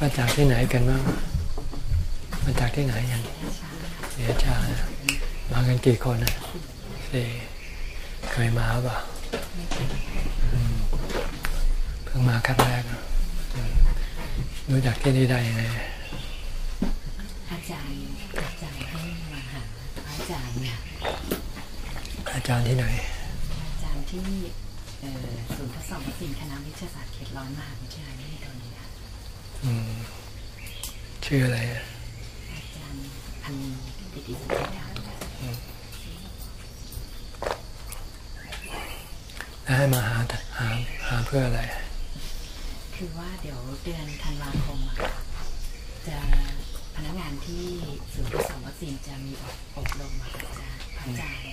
มาจากที่ไหนกันบ้าง มาจากที่ไหนยังเสียชามากันกี่คนนะสี่เคยมาป่ะเพิ่งมาครั้งแรกรู้จักที่นี่ได้ยังไงอาจารย์อาจารย์ให้มาหาอาจารย์เนี่ยอาจารย์ที่ไหน อาจารย์ที่ ศูนย์ทดสอบวัคซีนคณะวิทยาศาสตร์เขตร้อนมหาวิทยาลัยนี่ตอนนี้ค่ะชื่ออะไรอาจารย์พันดิติสุทธาแล้วให้มาหาหาหาเพื่ออะไร คือว่าเดี๋ยวเดือนธันวาคมจะพนักงานที่ศูนย์ทดสอบวัคซีนจะมีอบรมอาจารย์อาจารย์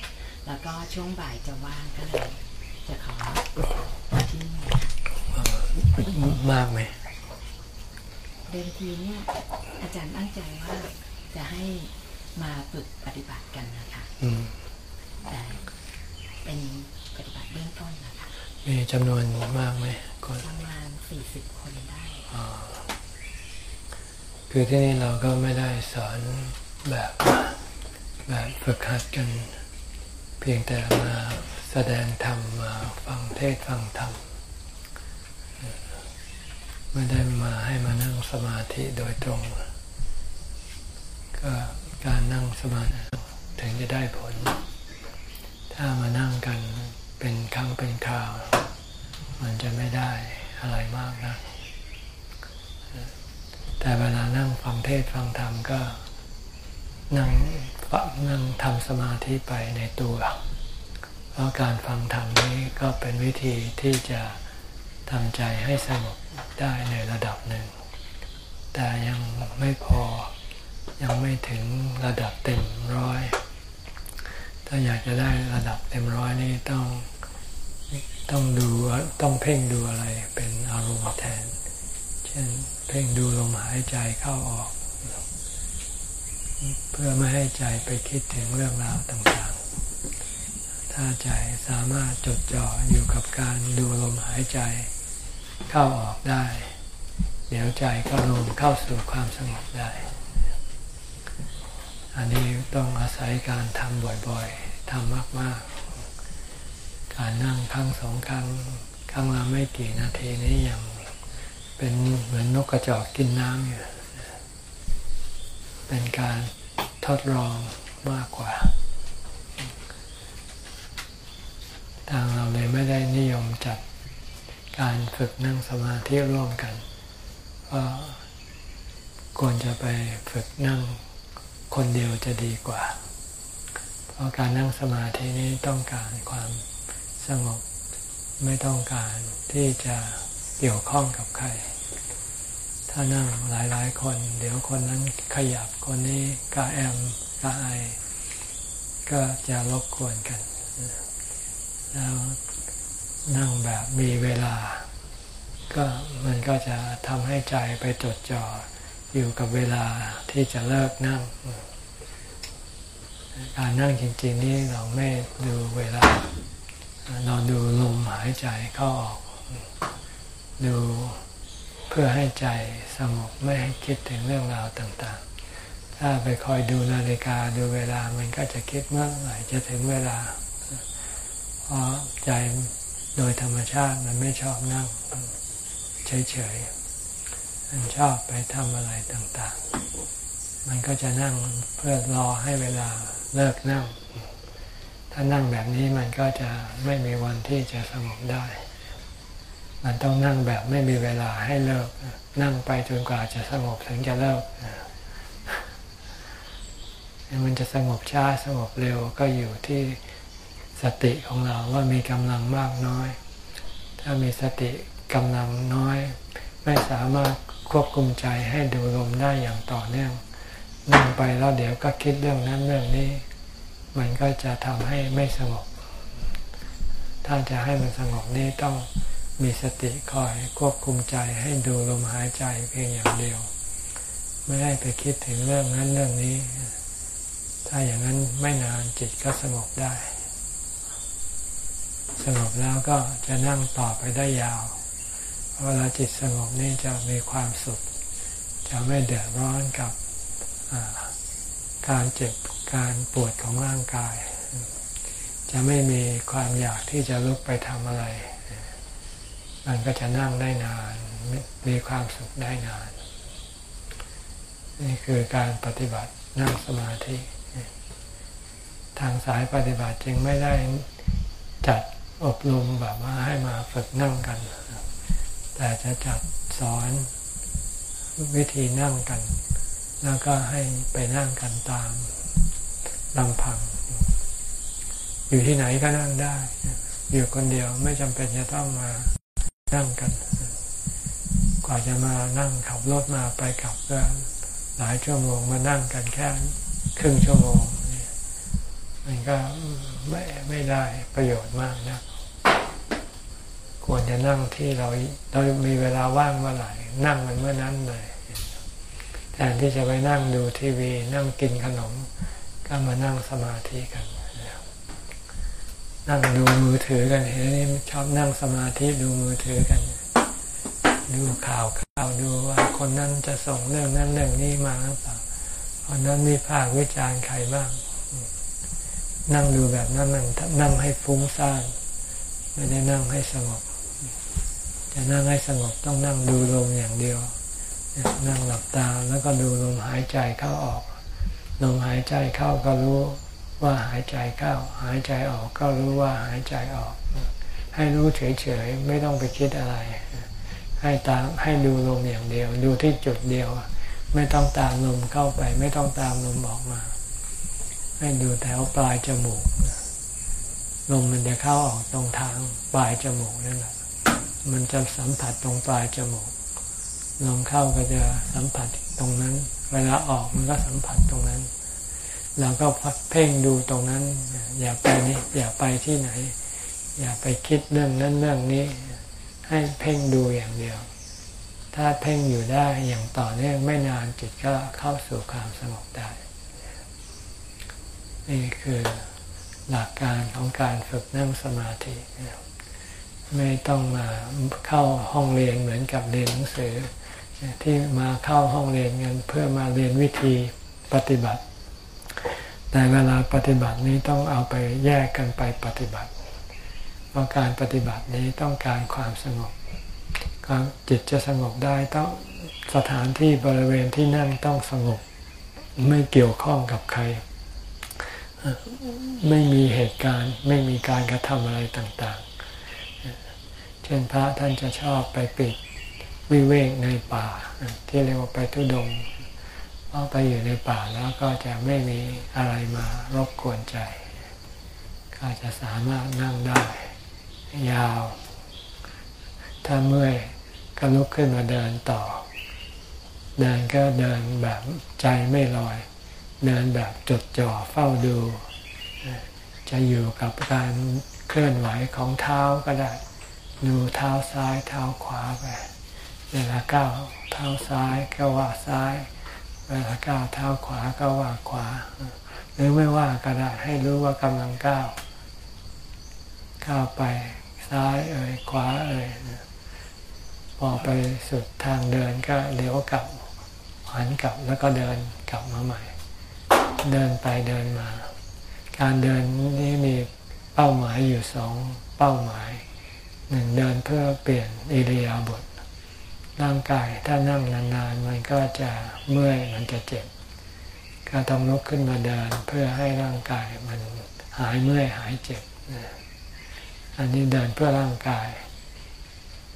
แล้วก็ช่วงบ่ายจะว่างก็เลยจะขอที่นี่ มากไหมเดิมทีเนี่ยอาจารย์ตั้งใจว่าจะให้มาฝึกปฏิบัติกันนะคะแต่เป็นปฏิบัติเบื้องต้นนะคะมีจำนวนมากไหมคนประมาณสี่สิบคนได้คือที่นี่เราก็ไม่ได้สอนแบบแบบฝึกหัดกัน เพียงแต่มา แสดงธรรมมาฟังเทศฟังธรรมไม่ได้มาให้มานั่งสมาธิโดยตรง ก็การนั่งสมาธิถึงจะได้ผล ถ้ามานั่งกันเป็นครั้งเป็นคราว มันจะไม่ได้อะไรมากนะแต่เวลานั่งฟังเทศฟังธรรมก็นั่งฟังนั่งทำสมาธิไปในตัวเราะการฟังธรรมนี้ก็เป็นวิธีที่จะทำใจให้สงบได้ในระดับหนึ่ง แต่ยังไม่พอยังไม่ถึงระดับเต็มร้อย ถ้าอยากจะได้ระดับเต็มร้อยนี่ต้องต้องดูต้องเพ่งดูอะไรเป็นอารมณ์แทน เช่นเพ่งดูลมหายใจเข้าออก เพื่อไม่ให้ใจไปคิดถึงเรื่องราวต่างๆ ถ้าใจสามารถจดจ่ออยู่กับการดูลมหายใจเข้าออกได้ เดี๋ยวใจก็รวมเข้าสู่ความสงบได้ อันนี้ต้องอาศัยการทำบ่อยๆทำมากๆ การนั่งครั้งสองครั้งครั้งละไม่กี่นาทีนี้ยังเป็นเหมือนนกกระจอกกินน้ำอยู่ เป็นการทดลองมากกว่า ทาง เลยไม่ได้นิยมจัดการฝึกนั่งสมาธิร่วมกันก็ควรจะไปฝึกนั่งคนเดียวจะดีกว่า เพราะการนั่งสมาธินี้ต้องการความสงบไม่ต้องการที่จะเกี่ยวข้องกับใคร ถ้านั่งหลายๆ คน เดี๋ยวคนนั้นขยับคนนี้กาแอมกาไอก็จะรบกวนกัน แล้วนั่งแบบมีเวลา ก็มันก็จะทำให้ใจไปจดจ่ออยู่กับเวลาที่จะเลิกนั่ง การนั่งจริง ๆ นี่เราไม่ดูเวลา เราดูลมหายใจเข้าออก ดูเพื่อให้ใจสงบไม่ให้คิดถึงเรื่องราวต่างๆ ถ้าไปคอยดูนาฬิกาดูเวลามันก็จะคิดเมื่อไหร่จะถึงเวลา เพราะใจโดยธรรมชาติมันไม่ชอบนั่งเฉยๆมันชอบไปทำอะไรต่างๆ มันก็จะนั่งเพื่อรอให้เวลาเลิกนั่ง ถ้านั่งแบบนี้มันก็จะไม่มีวันที่จะสงบได้ มันต้องนั่งแบบไม่มีเวลาให้เลิก นั่งไปจนกว่าจะสงบถึงจะเลิกมันจะสงบช้าสงบเร็วก็อยู่ที่ สติของเราว่ามีกำลังมากน้อย ถ้ามีสติกำลังน้อย ไม่สามารถควบคุมใจให้ดูลมได้อย่างต่อเนื่องนั่งไปแล้วเดี๋ยวก็คิดเรื่องนั้นเรื่องนี้ มันก็จะทำให้ไม่สงบ ถ้าจะให้มันสงบนี้ต้องมีสติคอยควบคุมใจให้ดูลมหายใจเพียงอย่างเดียว ไม่ให้ไปคิดถึงเรื่องนั้นเรื่องนี้ ถ้าอย่างนั้นไม่นานจิตก็สงบได้ สงบแล้วก็จะนั่งต่อไปได้ยาว เวลาจิตสงบนี่จะมีความสุข จะไม่เดือดร้อนกับการเจ็บการปวดของร่างกาย จะไม่มีความอยากที่จะลุกไปทำอะไร มันก็จะนั่งได้นาน มีความสุขได้นาน นี่คือการปฏิบัตินั่งสมาธิ ทางสายปฏิบัติจึงไม่ได้จัด อบรมแบบว่าให้มาฝึกนั่งกัน แต่จะจัดสอนวิธีนั่งกัน แล้วก็ให้ไปนั่งกันตามลำพัง อยู่ที่ไหนก็นั่งได้ อยู่คนเดียวไม่จำเป็นจะต้องมานั่งกัน กว่าจะมานั่งขับรถมาไปกลับก็หลายชั่วโมงมานั่งกันแค่ครึ่งชั่วโมง มันก็ไม่ไม่ได้ประโยชน์มากนะควรจะนั่งที่เราเรามีเวลาว่างเมื่อไหร่นั่งมันเมื่อนั้นเลยแทนที่จะไปนั่งดูทีวี นั่งกินขนม ก็มานั่งสมาธิกันนั่งดูมือถือกันเห็นนี่ชอบนั่งสมาธิดูมือถือกัน ดูข่าวข่าวดูว่าคนนั้นจะส่งเรื่องนั้นเรื่องนี้มาหรือเปล่าคนนั้นมีภาควิจารณ์ใครบ้าง นั่งดูแบบนั้นมันนั่งให้ฟุ้งซ่านไม่ได้นั่งให้สงบจะนั่งให้สงบต้องนั่งดูลมอย่างเดียว นั่งหลับตาแล้วก็ดูลมหายใจเข้าออกลมหายใจเข้าก็รู้ว่าหายใจเข้า หายใจออกก็รู้ว่าหายใจออก ให้รู้เฉยๆไม่ต้องไปคิดอะไร ให้ตามให้ดูลมอย่างเดียว ดูที่จุดเดียว ไม่ต้องตามลมเข้าไป ไม่ต้องตามลมออกมา ให้ดูแถวปลายจมูกลมมันจะเข้าออกตรงทางปลายจมูกนั่นแหละ มันจะสัมผัสตรงปลายจมูก ลมเข้าก็จะสัมผัสตรงนั้น เวลาออกมันก็สัมผัสตรงนั้น เราก็เพ่งดูตรงนั้น อย่าไปนี่อย่าไปที่ไหน อย่าไปคิดเรื่องนั้นเรื่องนี้ ให้เพ่งดูอย่างเดียว ถ้าเพ่งอยู่ได้อย่างต่อเนื่องไม่นานจิตก็เข้าสู่ความสงบได้ นี่คือหลักการของการฝึกนั่งสมาธิ ไม่ต้องมาเข้าห้องเรียนเหมือนกับเรียนหนังสือ ที่มาเข้าห้องเรียนกันเพื่อมาเรียนวิธีปฏิบัติ แต่เวลาปฏิบัตินี้ต้องเอาไปแยกกันไปปฏิบัติ เพราะการปฏิบัตินี้ต้องการความสงบความจิตจะสงบได้ต้องสถานที่บริเวณที่นั่งต้องสงบไม่เกี่ยวข้องกับใคร ไม่มีเหตุการณ์ ไม่มีการกระทำอะไรต่างๆ เช่นพระท่านจะชอบไปปิดวิเวกในป่า ที่เรียกว่าไปทุดงเพราะไปอยู่ในป่าแล้วก็จะไม่มีอะไรมารบกวนใจ ก็จะสามารถนั่งได้ ยาว ถ้าเมื่อยก็ลุกขึ้นมาเดินต่อ เดินก็เดินแบบใจไม่ลอย เดินแบบจดจ่อเฝ้าดู จะอยู่กับการเคลื่อนไหวของเท้าก็ได้ ดูเท้าซ้ายเท้าขวาไปเวลาก้าวเท้าซ้ายก็ว่าซ้าย เวลาก้าวเท้าขวาก็ว่าขวา หรือไม่ว่าก็ได้ให้รู้ว่ากำลังก้าวก้าวไปซ้ายเอ่ยขวาเอ่ยพอไปสุดทางเดินก็เลี้ยวกลับหันกลับแล้วก็เดินกลับมาใหม่ เดินไปเดินมา การเดินนี้มีเป้าหมายอยู่สองเป้าหมายหนึ่งเดินเพื่อเปลี่ยนอิริยาบถร่างกายถ้านั่งนานๆ มันก็จะเมื่อยมันจะเจ็บ ก็ต้องลุกขึ้นมาเดินเพื่อให้ร่างกายมันหายเมื่อยหายเจ็บ อันนี้เดินเพื่อร่างกาย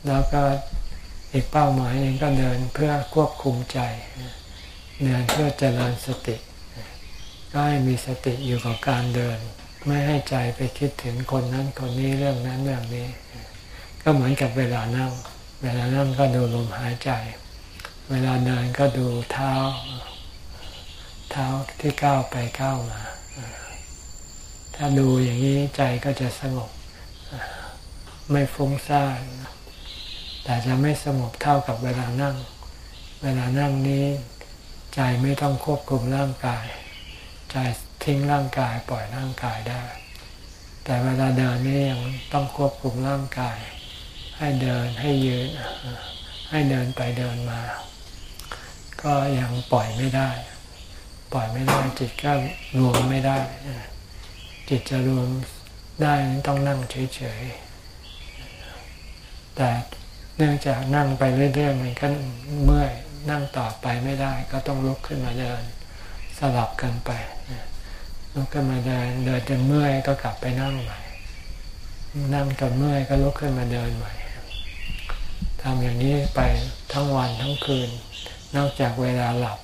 แล้วก็อีกเป้าหมายหนึ่งก็เดินเพื่อควบคุมใจ เดินเพื่อเจริญสติ ก็ให้มีสติอยู่กับการเดิน ไม่ให้ใจไปคิดถึงคนนั้นคนนี้เรื่องนั้นเรื่องนี้ ก็เหมือนกับเวลานั่ง เวลานั่งก็ดูลมหายใจ เวลาเดินก็ดูเท้า เท้าที่ก้าวไปก้าวมา ถ้าดูอย่างนี้ใจก็จะสงบ ไม่ฟุ้งซ่านแต่จะไม่สงบเท่ากับเวลานั่ง เวลานั่งนี้ ใจไม่ต้องควบคุมร่างกาย ใจทิ้งร่างกายปล่อยร่างกายได้ แต่เวลาเดินนี่ยังต้องควบคุมร่างกาย ให้เดินให้ยืน ให้เดินไปเดินมา ก็ยังปล่อยไม่ได้ ปล่อยไม่ได้จิตก็รวมไม่ได้ จิตจะรวมได้ต้องนั่งเฉยๆ แต่เนื่องจากนั่งไปเรื่อยๆมันก็เมื่อยนั่งต่อไปไม่ได้ ก็ต้องลุกขึ้นมาเดิน ลับกันไปลุกขึ้นมาเดินเดินจนเมื่อยก็กลับไปนั่งใหม่ นั่งจนเมื่อยก็ลุกขึ้นมาเดินใหม่ทำอย่างนี้ไปทั้งวันทั้งคืน นอกจากเวลาหลับ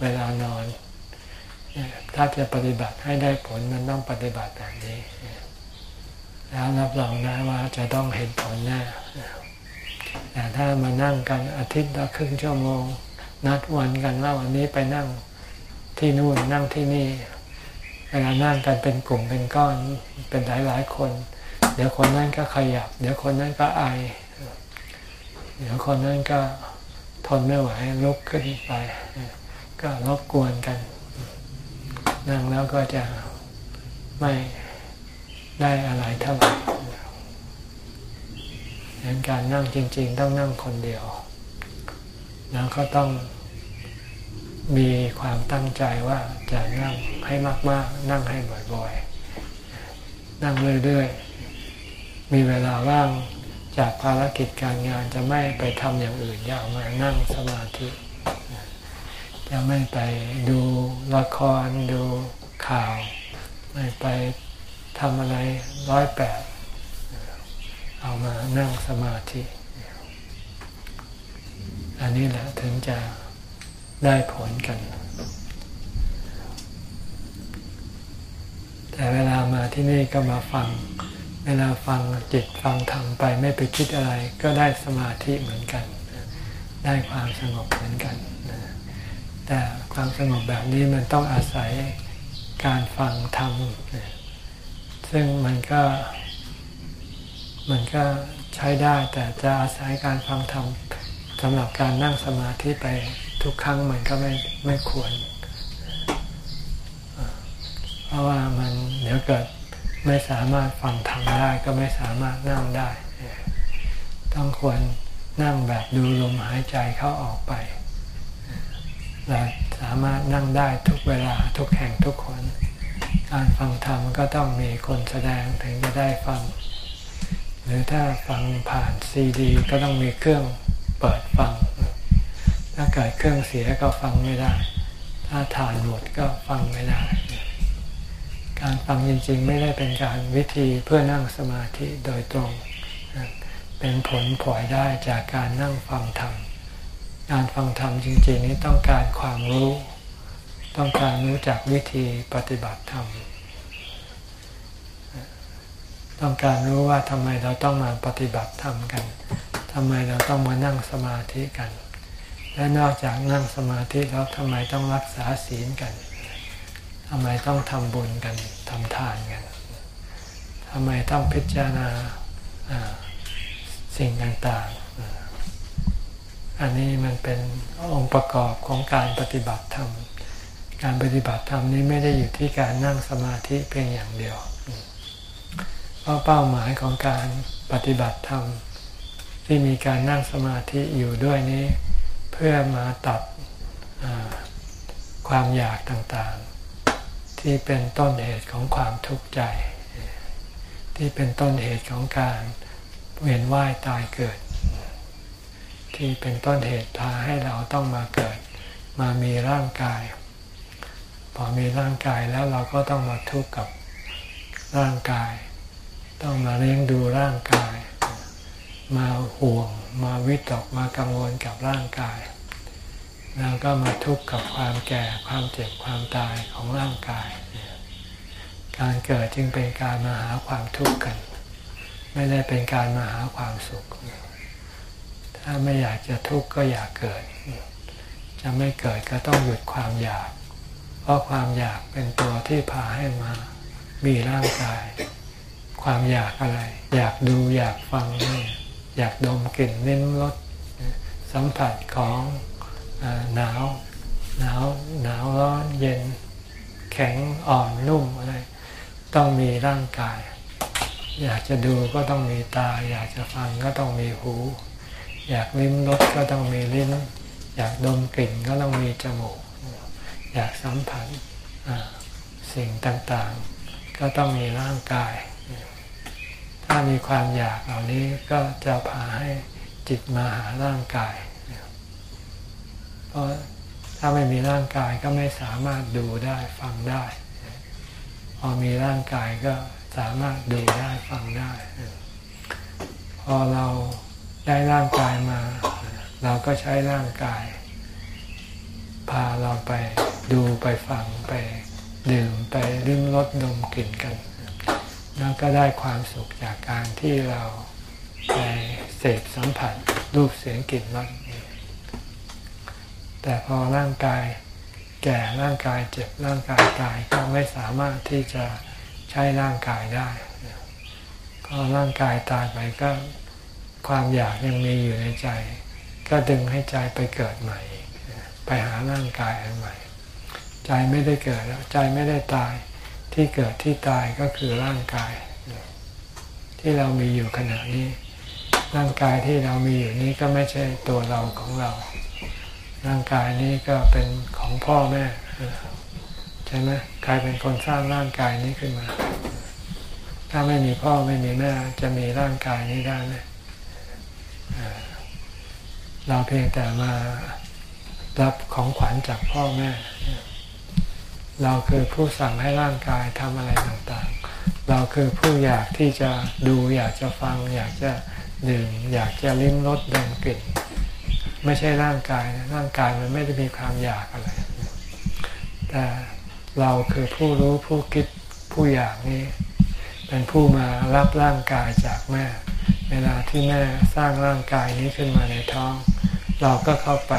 เวลานอน ถ้าจะปฏิบัติให้ได้ผลมันต้องปฏิบัติแบบนี้ แล้วรับรองนะว่าจะต้องเห็นผลแน่แต่ถ้ามานั่งกันอาทิตย์ละครึ่งชั่วโมง นัดวันกันว่าวันนี้ไปนั่ง ที่นู่นนั่งที่นี่เวลานั่งกันเป็นกลุ่มเป็นก้อนเป็นหลายหลายคน เดี๋ยวคนนั้นก็ขยับ เดี๋ยวคนนั้นก็ไอ เดี๋ยวคนนั้นก็ทนไม่ไหวลุกขึ้นไป ก็รบกวนกัน นั่งแล้วก็จะไม่ได้อะไรเท่าไหร่ดังการนั่งจริง ๆ ต้องนั่งคนเดียว แล้วก็ต้อง มีความตั้งใจว่าจะนั่งให้มาก ๆ นั่งให้บ่อยๆ นั่งเรื่อยๆ มีเวลาว่างจากภารกิจการงานจะไม่ไปทำอย่างอื่นอยากมานั่งสมาธิ จะไม่ไปดูละครดูข่าว ไม่ไปทำอะไรร้อยแปดเอามานั่งสมาธิ อันนี้แหละถึงจะ ได้ผลกัน แต่เวลามาที่นี่ก็มาฟัง เวลาฟังจิตฟังธรรมไปไม่ไปคิดอะไร ก็ได้สมาธิเหมือนกัน ได้ความสงบเหมือนกันแต่ความสงบแบบนี้มันต้องอาศัยการฟังธรรมซึ่งมันก็ มันก็ใช้ได้แต่จะอาศัยการฟังธรรมสำหรับการนั่งสมาธิไป ทุกครั้งมันก็ไม่ไม่ควร เพราะว่ามันเดี๋ยวเกิดไม่สามารถฟังธรรมได้ก็ไม่สามารถนั่งได้ ต้องควรนั่งแบบดูลมหายใจเข้าออกไปเราสามารถนั่งได้ทุกเวลาทุกแห่งทุกคน การฟังธรรมก็ต้องมีคนแสดงถึงจะได้ฟัง หรือถ้าฟังผ่านซีดี ก็ต้องมีเครื่องเปิดฟัง ถ้าเกิดเครื่องเสียก็ฟังไม่ได้ ถ้าฐานหมดก็ฟังไม่ได้ การฟังจริงๆ ไม่ได้เป็นการวิธีเพื่อนั่งสมาธิโดยตรง เป็นผลผลอยได้จากการนั่งฟังธรรม การฟังธรรมจริงๆ นี้ต้องการความรู้ ต้องการรู้จักวิธีปฏิบัติธรรม ต้องการรู้ว่าทำไมเราต้องมาปฏิบัติธรรมกันทำไมเราต้องมานั่งสมาธิกัน และนอกจากนั่งสมาธิแล้วทำไมต้องรักษาศีลกันทำไมต้องทำบุญกันทำทานกันทำไมต้องพิจารณาสิ่งต่างๆ อันนี้มันเป็นองค์ประกอบของการปฏิบัติธรรม การปฏิบัติธรรมนี้ไม่ได้อยู่ที่การนั่งสมาธิเพียงอย่างเดียว เพราะเป้าหมายของการปฏิบัติธรรมที่มีการนั่งสมาธิอยู่ด้วยนี้ เพื่อมาตัดความอยากต่างๆ ที่เป็นต้นเหตุของความทุกข์ใจ ที่เป็นต้นเหตุของการเวียนว่ายตายเกิด ที่เป็นต้นเหตุพาให้เราต้องมาเกิด มามีร่างกาย พอมีร่างกายแล้วเราก็ต้องมาทุกข์กับร่างกาย ต้องมาเลี้ยงดูร่างกาย มาห่วง มาวิตกมากังวลกับร่างกาย แล้วก็มาทุกข์กับความแก่ความเจ็บความตายของร่างกาย การเกิดจึงเป็นการมาหาความทุกข์กัน ไม่ได้เป็นการมาหาความสุข ถ้าไม่อยากจะทุกข์ก็อยากเกิด จะไม่เกิดก็ต้องหยุดความอยาก เพราะความอยากเป็นตัวที่พาให้มามีร่างกาย ความอยากอะไร อยากดูอยากฟังนี่ อยากดมกลิ่นลิ้มรสสัมผัสของหนาวหนาวหนาวร้อนเย็นแข็งอ่อนนุ่มอะไร ต้องมีร่างกาย อยากจะดูก็ต้องมีตา อยากจะฟังก็ต้องมีหู อยากลิ้มรสก็ต้องมีลิ้น อยากดมกลิ่นก็ต้องมีจมูก อยากสัมผัสสิ่งต่างๆ ก็ต้องมีร่างกาย ถ้ามีความอยากเหล่านี้ก็จะพาให้จิตมาหาร่างกาย เพราะถ้าไม่มีร่างกายก็ไม่สามารถดูได้ฟังได้ พอมีร่างกายก็สามารถดูได้ฟังได้ พอเราได้ร่างกายมา เราก็ใช้ร่างกาย พาเราไปดูไปฟังไปดื่มไปลิ้มรสดมกลิ่นกัน แล้วก็ได้ความสุขจากการที่เราไปเสพสัมผัสรูปเสียงกลิ่นรสแต่พอร่างกายแก่ร่างกายเจ็บร่างกายตายก็ไม่สามารถที่จะใช้ร่างกายได้ก็ร่างกายตายไปก็ความอยากยังมีอยู่ในใจ ก็ดึงให้ใจไปเกิดใหม่ ไปหาร่างกายอันใหม่ ใจไม่ได้เกิดแล้วใจไม่ได้ตาย ที่เกิดที่ตายก็คือร่างกาย ที่เรามีอยู่ขณะนี้ ร่างกายที่เรามีอยู่นี้ก็ไม่ใช่ตัวเราของเรา ร่างกายนี้ก็เป็นของพ่อแม่ใช่ไหมใครเป็นคนสร้างร่างกายนี้ขึ้นมา ถ้าไม่มีพ่อไม่มีแม่จะมีร่างกายนี้ได้ไหมเราเพียงแต่มารับของขวัญจากพ่อแม่ เราคือผู้สั่งให้ร่างกายทำอะไรต่างๆ เราคือผู้อยากที่จะดูอยากจะฟัง อยากจะดื่มอยากจะลิ้มรสดมกลิ่น ไม่ใช่ร่างกายร่างกายมันไม่ได้มีความอยากอะไร แต่เราคือผู้รู้ผู้คิดผู้อยากนี้ เป็นผู้มารับร่างกายจากแม่ เวลาที่แม่สร้างร่างกายนี้ขึ้นมาในท้อง เราก็เข้าไป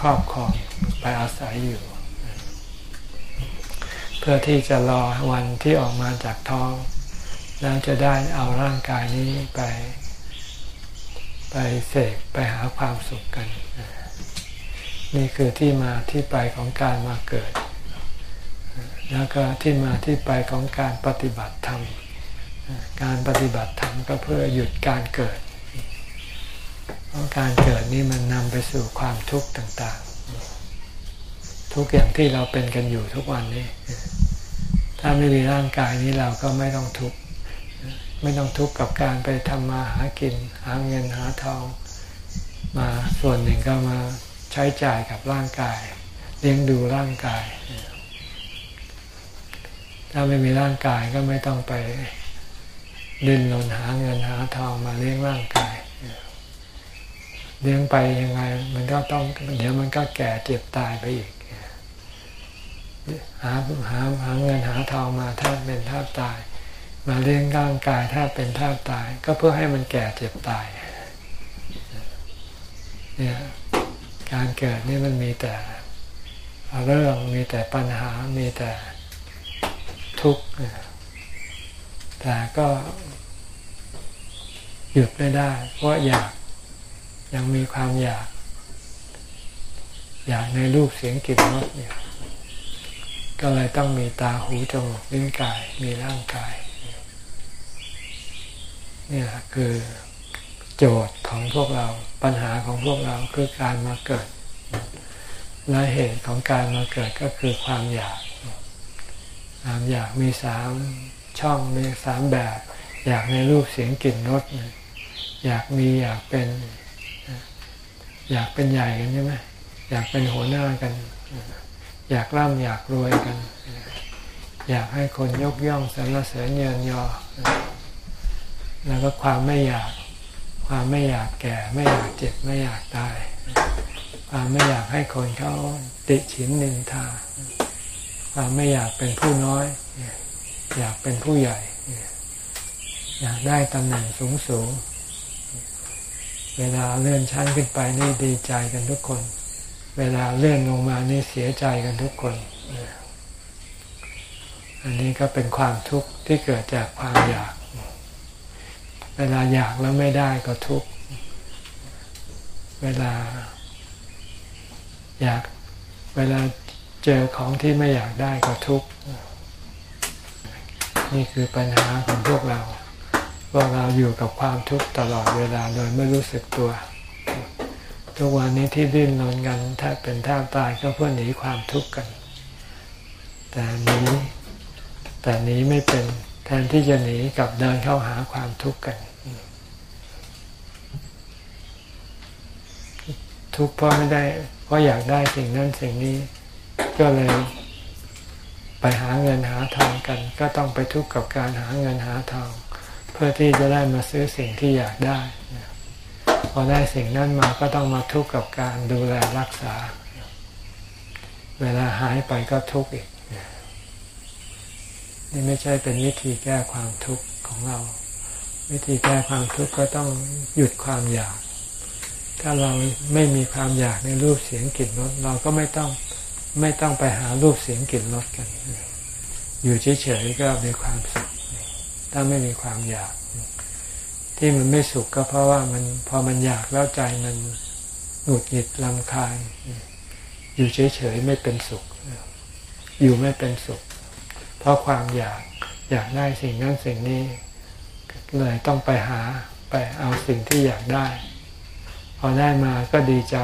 ครอบครองไปอาศัยอยู่ พื่อที่จะรอวันที่ออกมาจากท้อง แล้วจะได้เอาร่างกายนี้ไป ไปเสกไปหาความสุขกัน นี่คือที่มาที่ไปของการมาเกิด แล้วก็ที่มาที่ไปของการปฏิบัติธรรม การปฏิบัติธรรมก็เพื่อหยุดการเกิด เพราะการเกิดนี่มันนำไปสู่ความทุกข์ต่าง ๆ ทุกอย่างที่เราเป็นกันอยู่ทุกวันนี้ ถ้าไม่มีร่างกายนี้เราก็ไม่ต้องทุกข์ไม่ต้องทุกข์กับการไปทำมาหากิน หาเงินหาทอง มาส่วนหนึ่งก็มาใช้จ่ายกับร่างกาย เลี้ยงดูร่างกาย ถ้าไม่มีร่างกายก็ไม่ต้องไปดิ้นรนหาเงินหาทองมาเลี้ยงร่างกาย เลี้ยงไปยังไง มันก็ต้องเดี๋ยวมันก็แก่เจ็บตายไปอีก หาหาหาเงินหาทองมาถ้าเป็นท่าตาย มาเลี้ยงร่างกายถ้าเป็นท่าตาย ก็เพื่อให้มันแก่เจ็บตายเนี่ยการเกิดนี่มันมีแต่เรื่องมีแต่ปัญหามีแต่ทุกข์แต่ก็หยุดไม่ได้ เพราะอยากยังมีความอยาก อยากในรูปเสียงกลิ่นรสเนี่ย ก็เลยต้องมีตาหูจมูกลิ้นกายมีร่างกายนี่แหละคือโจทย์ของพวกเราปัญหาของพวกเราคือการมาเกิด และเหตุของการมาเกิดก็คือความอยาก ความอยากมีสามช่องมีสามแบบ อยากในรูปเสียงกลิ่นรสอยากมีอยากเป็น อยากเป็นใหญ่กันใช่ไหมอยากเป็นหัวหน้ากัน อยากร่ำอยากรวยกัน อยากให้คนยกย่องสรรเสริญเยินยอ แล้วก็ความไม่อยากความไม่อยากแก่ ไม่อยากเจ็บไม่อยากตาย ความไม่อยากให้คนเขาติฉินนินทา ความไม่อยากเป็นผู้น้อย อยากเป็นผู้ใหญ่ อยากได้ตำแหน่งสูงสูงเวลาเลื่อนชั้นขึ้นไปนี่ดีใจกันทุกคน เวลาเลื่อนลงมานี่เสียใจกันทุกคน อันนี้ก็เป็นความทุกข์ที่เกิดจากความอยาก เวลาอยากแล้วไม่ได้ก็ทุกข์ เวลา อยาก เวลาเจอของที่ไม่อยากได้ก็ทุกข์ นี่คือปัญหาของพวกเราวกเราอยู่กับความทุกข์ตลอดเวลาโดยไม่รู้สึกตัว ทุกวันนี้ที่ดิ้นรนกันถ้าเป็นท่าตายก็เพื่อหนีความทุกข์กัน แต่หนีแต่หนีไม่เป็นแทนที่จะหนีกับเดินเข้าหาความทุกข์กัน ทุกข์เพราะไม่ได้ เพราะอยากได้สิ่งนั้นสิ่งนี้ ก็เลยไปหาเงินหาทองกัน ก็ต้องไปทุกข์กับการหาเงินหาทอง เพื่อที่จะได้มาซื้อสิ่งที่อยากได้ อได้สิ่งนั้นมาก็ต้องมาทุกข์กับการดูแลรักษา เวลาหายไปก็ทุกข์อีก นี่ไม่ใช่เป็นวิธีแก้ความทุกข์ของเรา วิธีแก้ความทุกข์ก็ต้องหยุดความอยาก ถ้าเราไม่มีความอยากในรูปเสียงกลิ่นรสเราก็ไม่ต้องไม่ต้องไปหารูปเสียงกลิ่นรสกัน อยู่เฉยๆก็มีความสุขถ้าไม่มีความอยาก ที่มันไม่สุขก็เพราะว่ามันพอมันอยากแล้วใจมันหงุดหงิดลำคาญอยู่เฉยๆไม่เป็นสุข อยู่ไม่เป็นสุข เพราะความอยากอยากได้สิ่งนั้นสิ่งนี้เลยต้องไปหาไปเอาสิ่งที่อยากได้ พอได้มาก็ดีใจ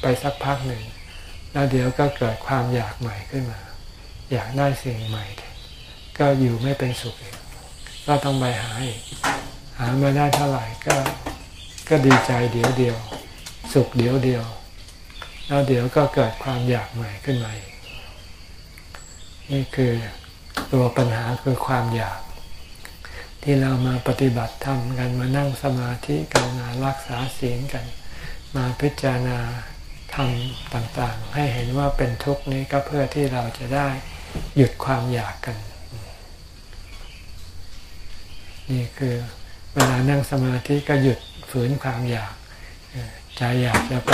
ไปสักพักหนึ่ง แล้วเดี๋ยวก็เกิดความอยากใหม่ขึ้นมา อยากได้สิ่งใหม่ ก็อยู่ไม่เป็นสุขก็ต้องไปหาอีก หามาได้เท่าไหร่ก็ก็ดีใจเดี๋ยวเดียว สุขเดี๋ยวเดียว แล้วเดี๋ยวก็เกิดความอยากใหม่ขึ้นมาอีกนี่คือตัวปัญหาคือความอยาก ที่เรามาปฏิบัติธรรมกันมานั่งสมาธิกันมารักษาศีลกัน มาพิจารณาทำต่างๆ ให้เห็นว่าเป็นทุกข์นี้ก็เพื่อที่เราจะได้หยุดความอยากกัน นี่คือ วลานั่งสมาธิก็หยุดฝืนความอยากใจอยากจะไป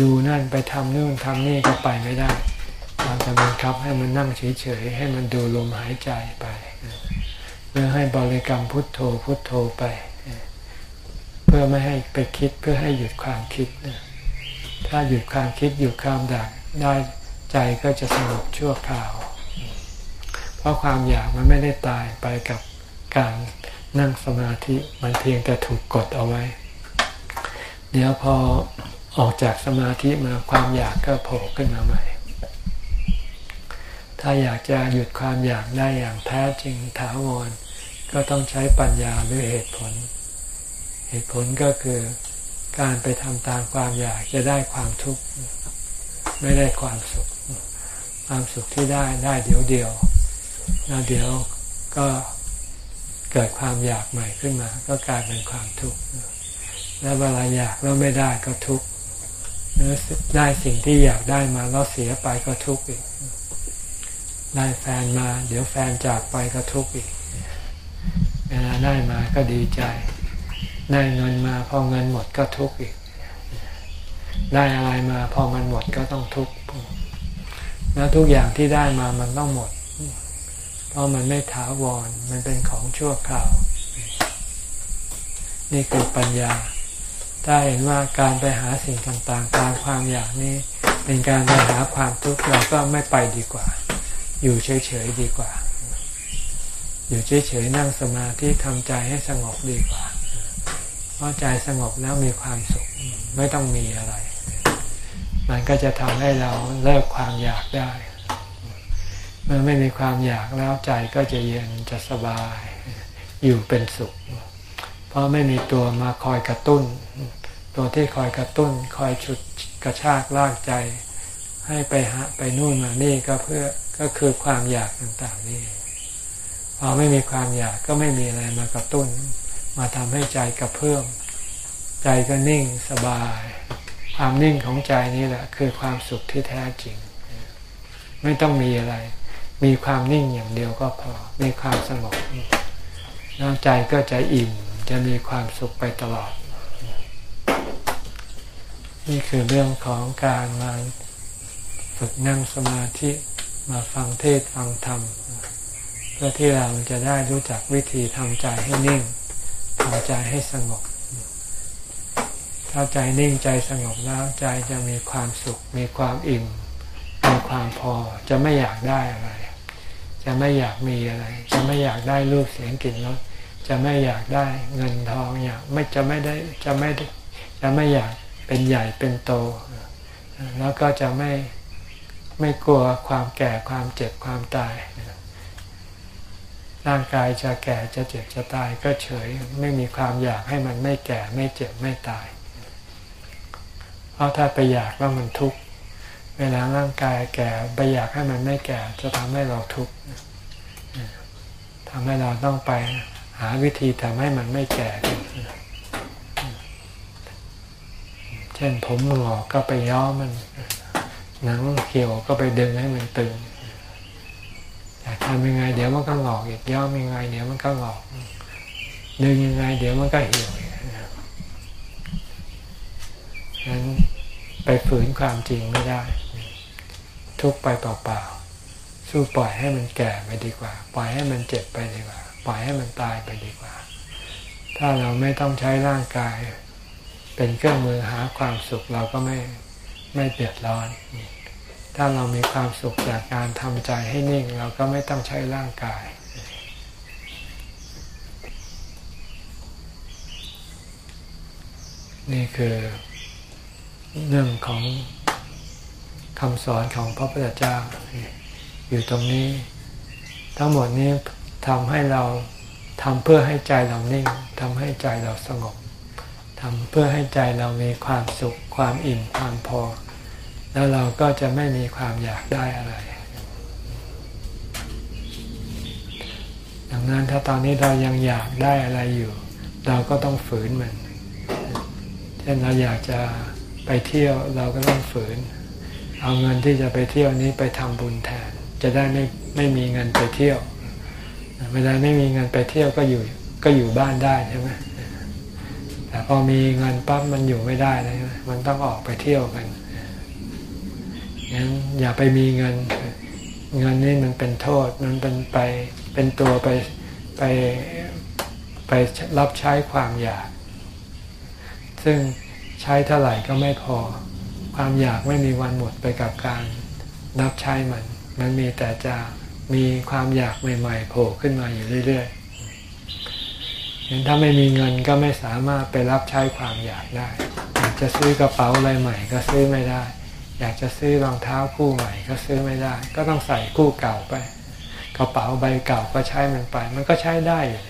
ดูนั่นไปทำนู่นทำนี่ก็ไปไม่ได้เราจะบังคับให้มันนั่งเฉยๆให้มันดูลมหายใจไปเพื่อให้บริกรรมพุทโธพุทโธไป เพื่อไม่ให้ไปคิดเพื่อให้หยุดความคิดถ้าหยุดความคิดหยุดความดักได้ใจก็จะสงบชั่วคราว เพราะความอยากมันไม่ได้ตายไปกับการ นั่งสมาธิมันเพียงแต่ถูกกดเอาไว้ เดี๋ยวพอออกจากสมาธิมาความอยากก็โผล่ขึ้นมาใหม่ ถ้าอยากจะหยุดความอยากได้อย่างแท้จริงถาวรก็ต้องใช้ปัญญาหรือเหตุผล เหตุผลก็คือการไปทำตามความอยากจะได้ความทุกข์ไม่ได้ความสุข ความสุขที่ได้ได้เดี๋ยวเดียวแล้วเดี๋ยวก็ เกิดความอยากใหม่ขึ้นมา ก็กลายเป็นความทุกข์แล้วเวลาอยากแล้วไม่ได้ก็ทุกข์ได้สิ่งที่อยากได้มาแล้วเสียไปก็ทุกข์อีกได้แฟนมา เดี๋ยวแฟนจากไปก็ทุกข์อีกเวลาได้มาก็ดีใจ ได้เงินมาพอเงินหมดก็ทุกข์อีก ได้อะไรมาพอมันหมดก็ต้องทุกข์แล้วทุกอย่างที่ได้มามันต้องหมด ราะมันไม่ถาวร มันเป็นของชั่วคราว นี่คือปัญญา ถ้าเห็นว่าการไปหาสิ่งต่างๆ ตามความอยากนี้ เป็นการไปหาความทุกข์เราก็ไม่ไปดีกว่า อยู่เฉยๆดีกว่า อยู่เฉยๆนั่งสมาธิทำใจให้สงบดีกว่า เพราะใจสงบแล้วมีความสุข ไม่ต้องมีอะไร มันก็จะทำให้เราเลิกความอยากได้ เมื่อไม่มีความอยากแล้วใจก็จะเย็นจะสบาย อยู่เป็นสุข เพราะไม่มีตัวมาคอยกระตุ้น ตัวที่คอยกระตุ้น คอยฉุดกระชากลากใจ ให้ไปหาไปนู่นมานี่ก็เพื่อก็คือความอยากต่างๆนี่พอไม่มีความอยากก็ไม่มีอะไรมากระตุ้น มาทำให้ใจกระเพื่อมใจก็นิ่งสบาย ความนิ่งของใจนี่แหละ คือความสุขที่แท้จริง ไม่ต้องมีอะไร มีความนิ่งอย่างเดียวก็พอ มีความสงบแล้วใจก็จะอิ่ม จะมีความสุขไปตลอด นี่คือเรื่องของการมาฝึกนั่งสมาธิมาฟังเทศฟังธรรม เพื่อที่เราจะได้รู้จักวิธีทำใจให้นิ่งทำใจให้สงบ ถ้าใจนิ่งใจสงบแล้วใจจะมีความสุข มีความอิ่ม มีความพอจะไม่อยากได้อะไร จะไม่อยากมีอะไร จะไม่อยากได้รูปเสียงกลิ่นรสจะไม่อยากได้เงินทองอยากไม่จะไม่ได้จะไม่จะไม่อยากเป็นใหญ่เป็นโต แล้วก็จะไม่ไม่กลัวความแก่ความเจ็บความตาย ร่างกายจะแก่จะเจ็บจะตายก็เฉยไม่มีความอยากให้มันไม่แก่ไม่เจ็บไม่ตาย เพราะถ้าไปอยากว่ามันทุกข์ เวลาร่างกายแก่ไปอยากให้มันไม่แก่ จะทำให้เราทุกข์ทำให้เราต้องไปหาวิธีทำให้มันไม่แก่เช่นผมหงอกก็ไปย้อมมันหนังเขียวก็ไปดึงให้มันตึงอยากทำยังไง เดี๋ยวมันก็หงอกอีกย้อมยังไง เดี๋ยวมันก็หงอก ดึงยังไง เดี๋ยวมันก็เหี่ยวนั้นไปฝืนความจริงไม่ได้ ทุกไปเปล่าๆสู้ปล่อยให้มันแก่ไปดีกว่า ปล่อยให้มันเจ็บไปดีกว่า ปล่อยให้มันตายไปดีกว่า ถ้าเราไม่ต้องใช้ร่างกาย เป็นเครื่องมือหาความสุขเราก็ไม่ไม่เดือดร้อน ถ้าเรามีความสุขจากการทำใจให้นิ่ง เราก็ไม่ต้องใช้ร่างกายนี่คือเรื่องของ คำสอนของพระพุทธเจ้า อยู่ตรงนี้ ทั้งหมดนี้ทำให้เราทำเพื่อให้ใจเรานิ่งทำให้ใจเราสงบทำเพื่อให้ใจเรามีความสุข ความอิ่มความพอ แล้วเราก็จะไม่มีความอยากได้อะไร ดังนั้นถ้าตอนนี้เรายังอยากได้อะไรอยู่ เราก็ต้องฝืนมัน เช่นเราอยากจะไปเที่ยวเราก็ต้องฝืน เอาเงินที่จะไปเที่ยวนี้ไปทำบุญแทน จะได้ไม่ไม่มีเงินไปเที่ยว เวลาไม่มีเงินไปเที่ยวก็อยู่ก็อยู่บ้านได้ใช่ไหมแต่พอมีเงินปั๊บมันอยู่ไม่ได้เลยมันต้องออกไปเที่ยวกันงั้นอย่าไปมีเงิน เงินนี่มันเป็นโทษ มันเป็นไปเป็นตัวไปไปไปรับใช้ความอยาก ซึ่งใช้เท่าไหร่ก็ไม่พอ ความอยากไม่มีวันหมดไปกับการรับใช้มัน มันมีแต่จะมีความอยากใหม่ๆโผล่ขึ้นมาอยู่เรื่อยๆเห็นถ้าไม่มีเงินก็ไม่สามารถไปรับใช้ความอยากได้ อยากจะซื้อกระเป๋าอะไรใหม่ก็ซื้อไม่ได้ อยากจะซื้อรองเท้าคู่ใหม่ก็ซื้อไม่ได้ ก็ต้องใส่คู่เก่าไป กระเป๋าใบเก่าก็ใช้มันไป มันก็ใช้ได้อยู่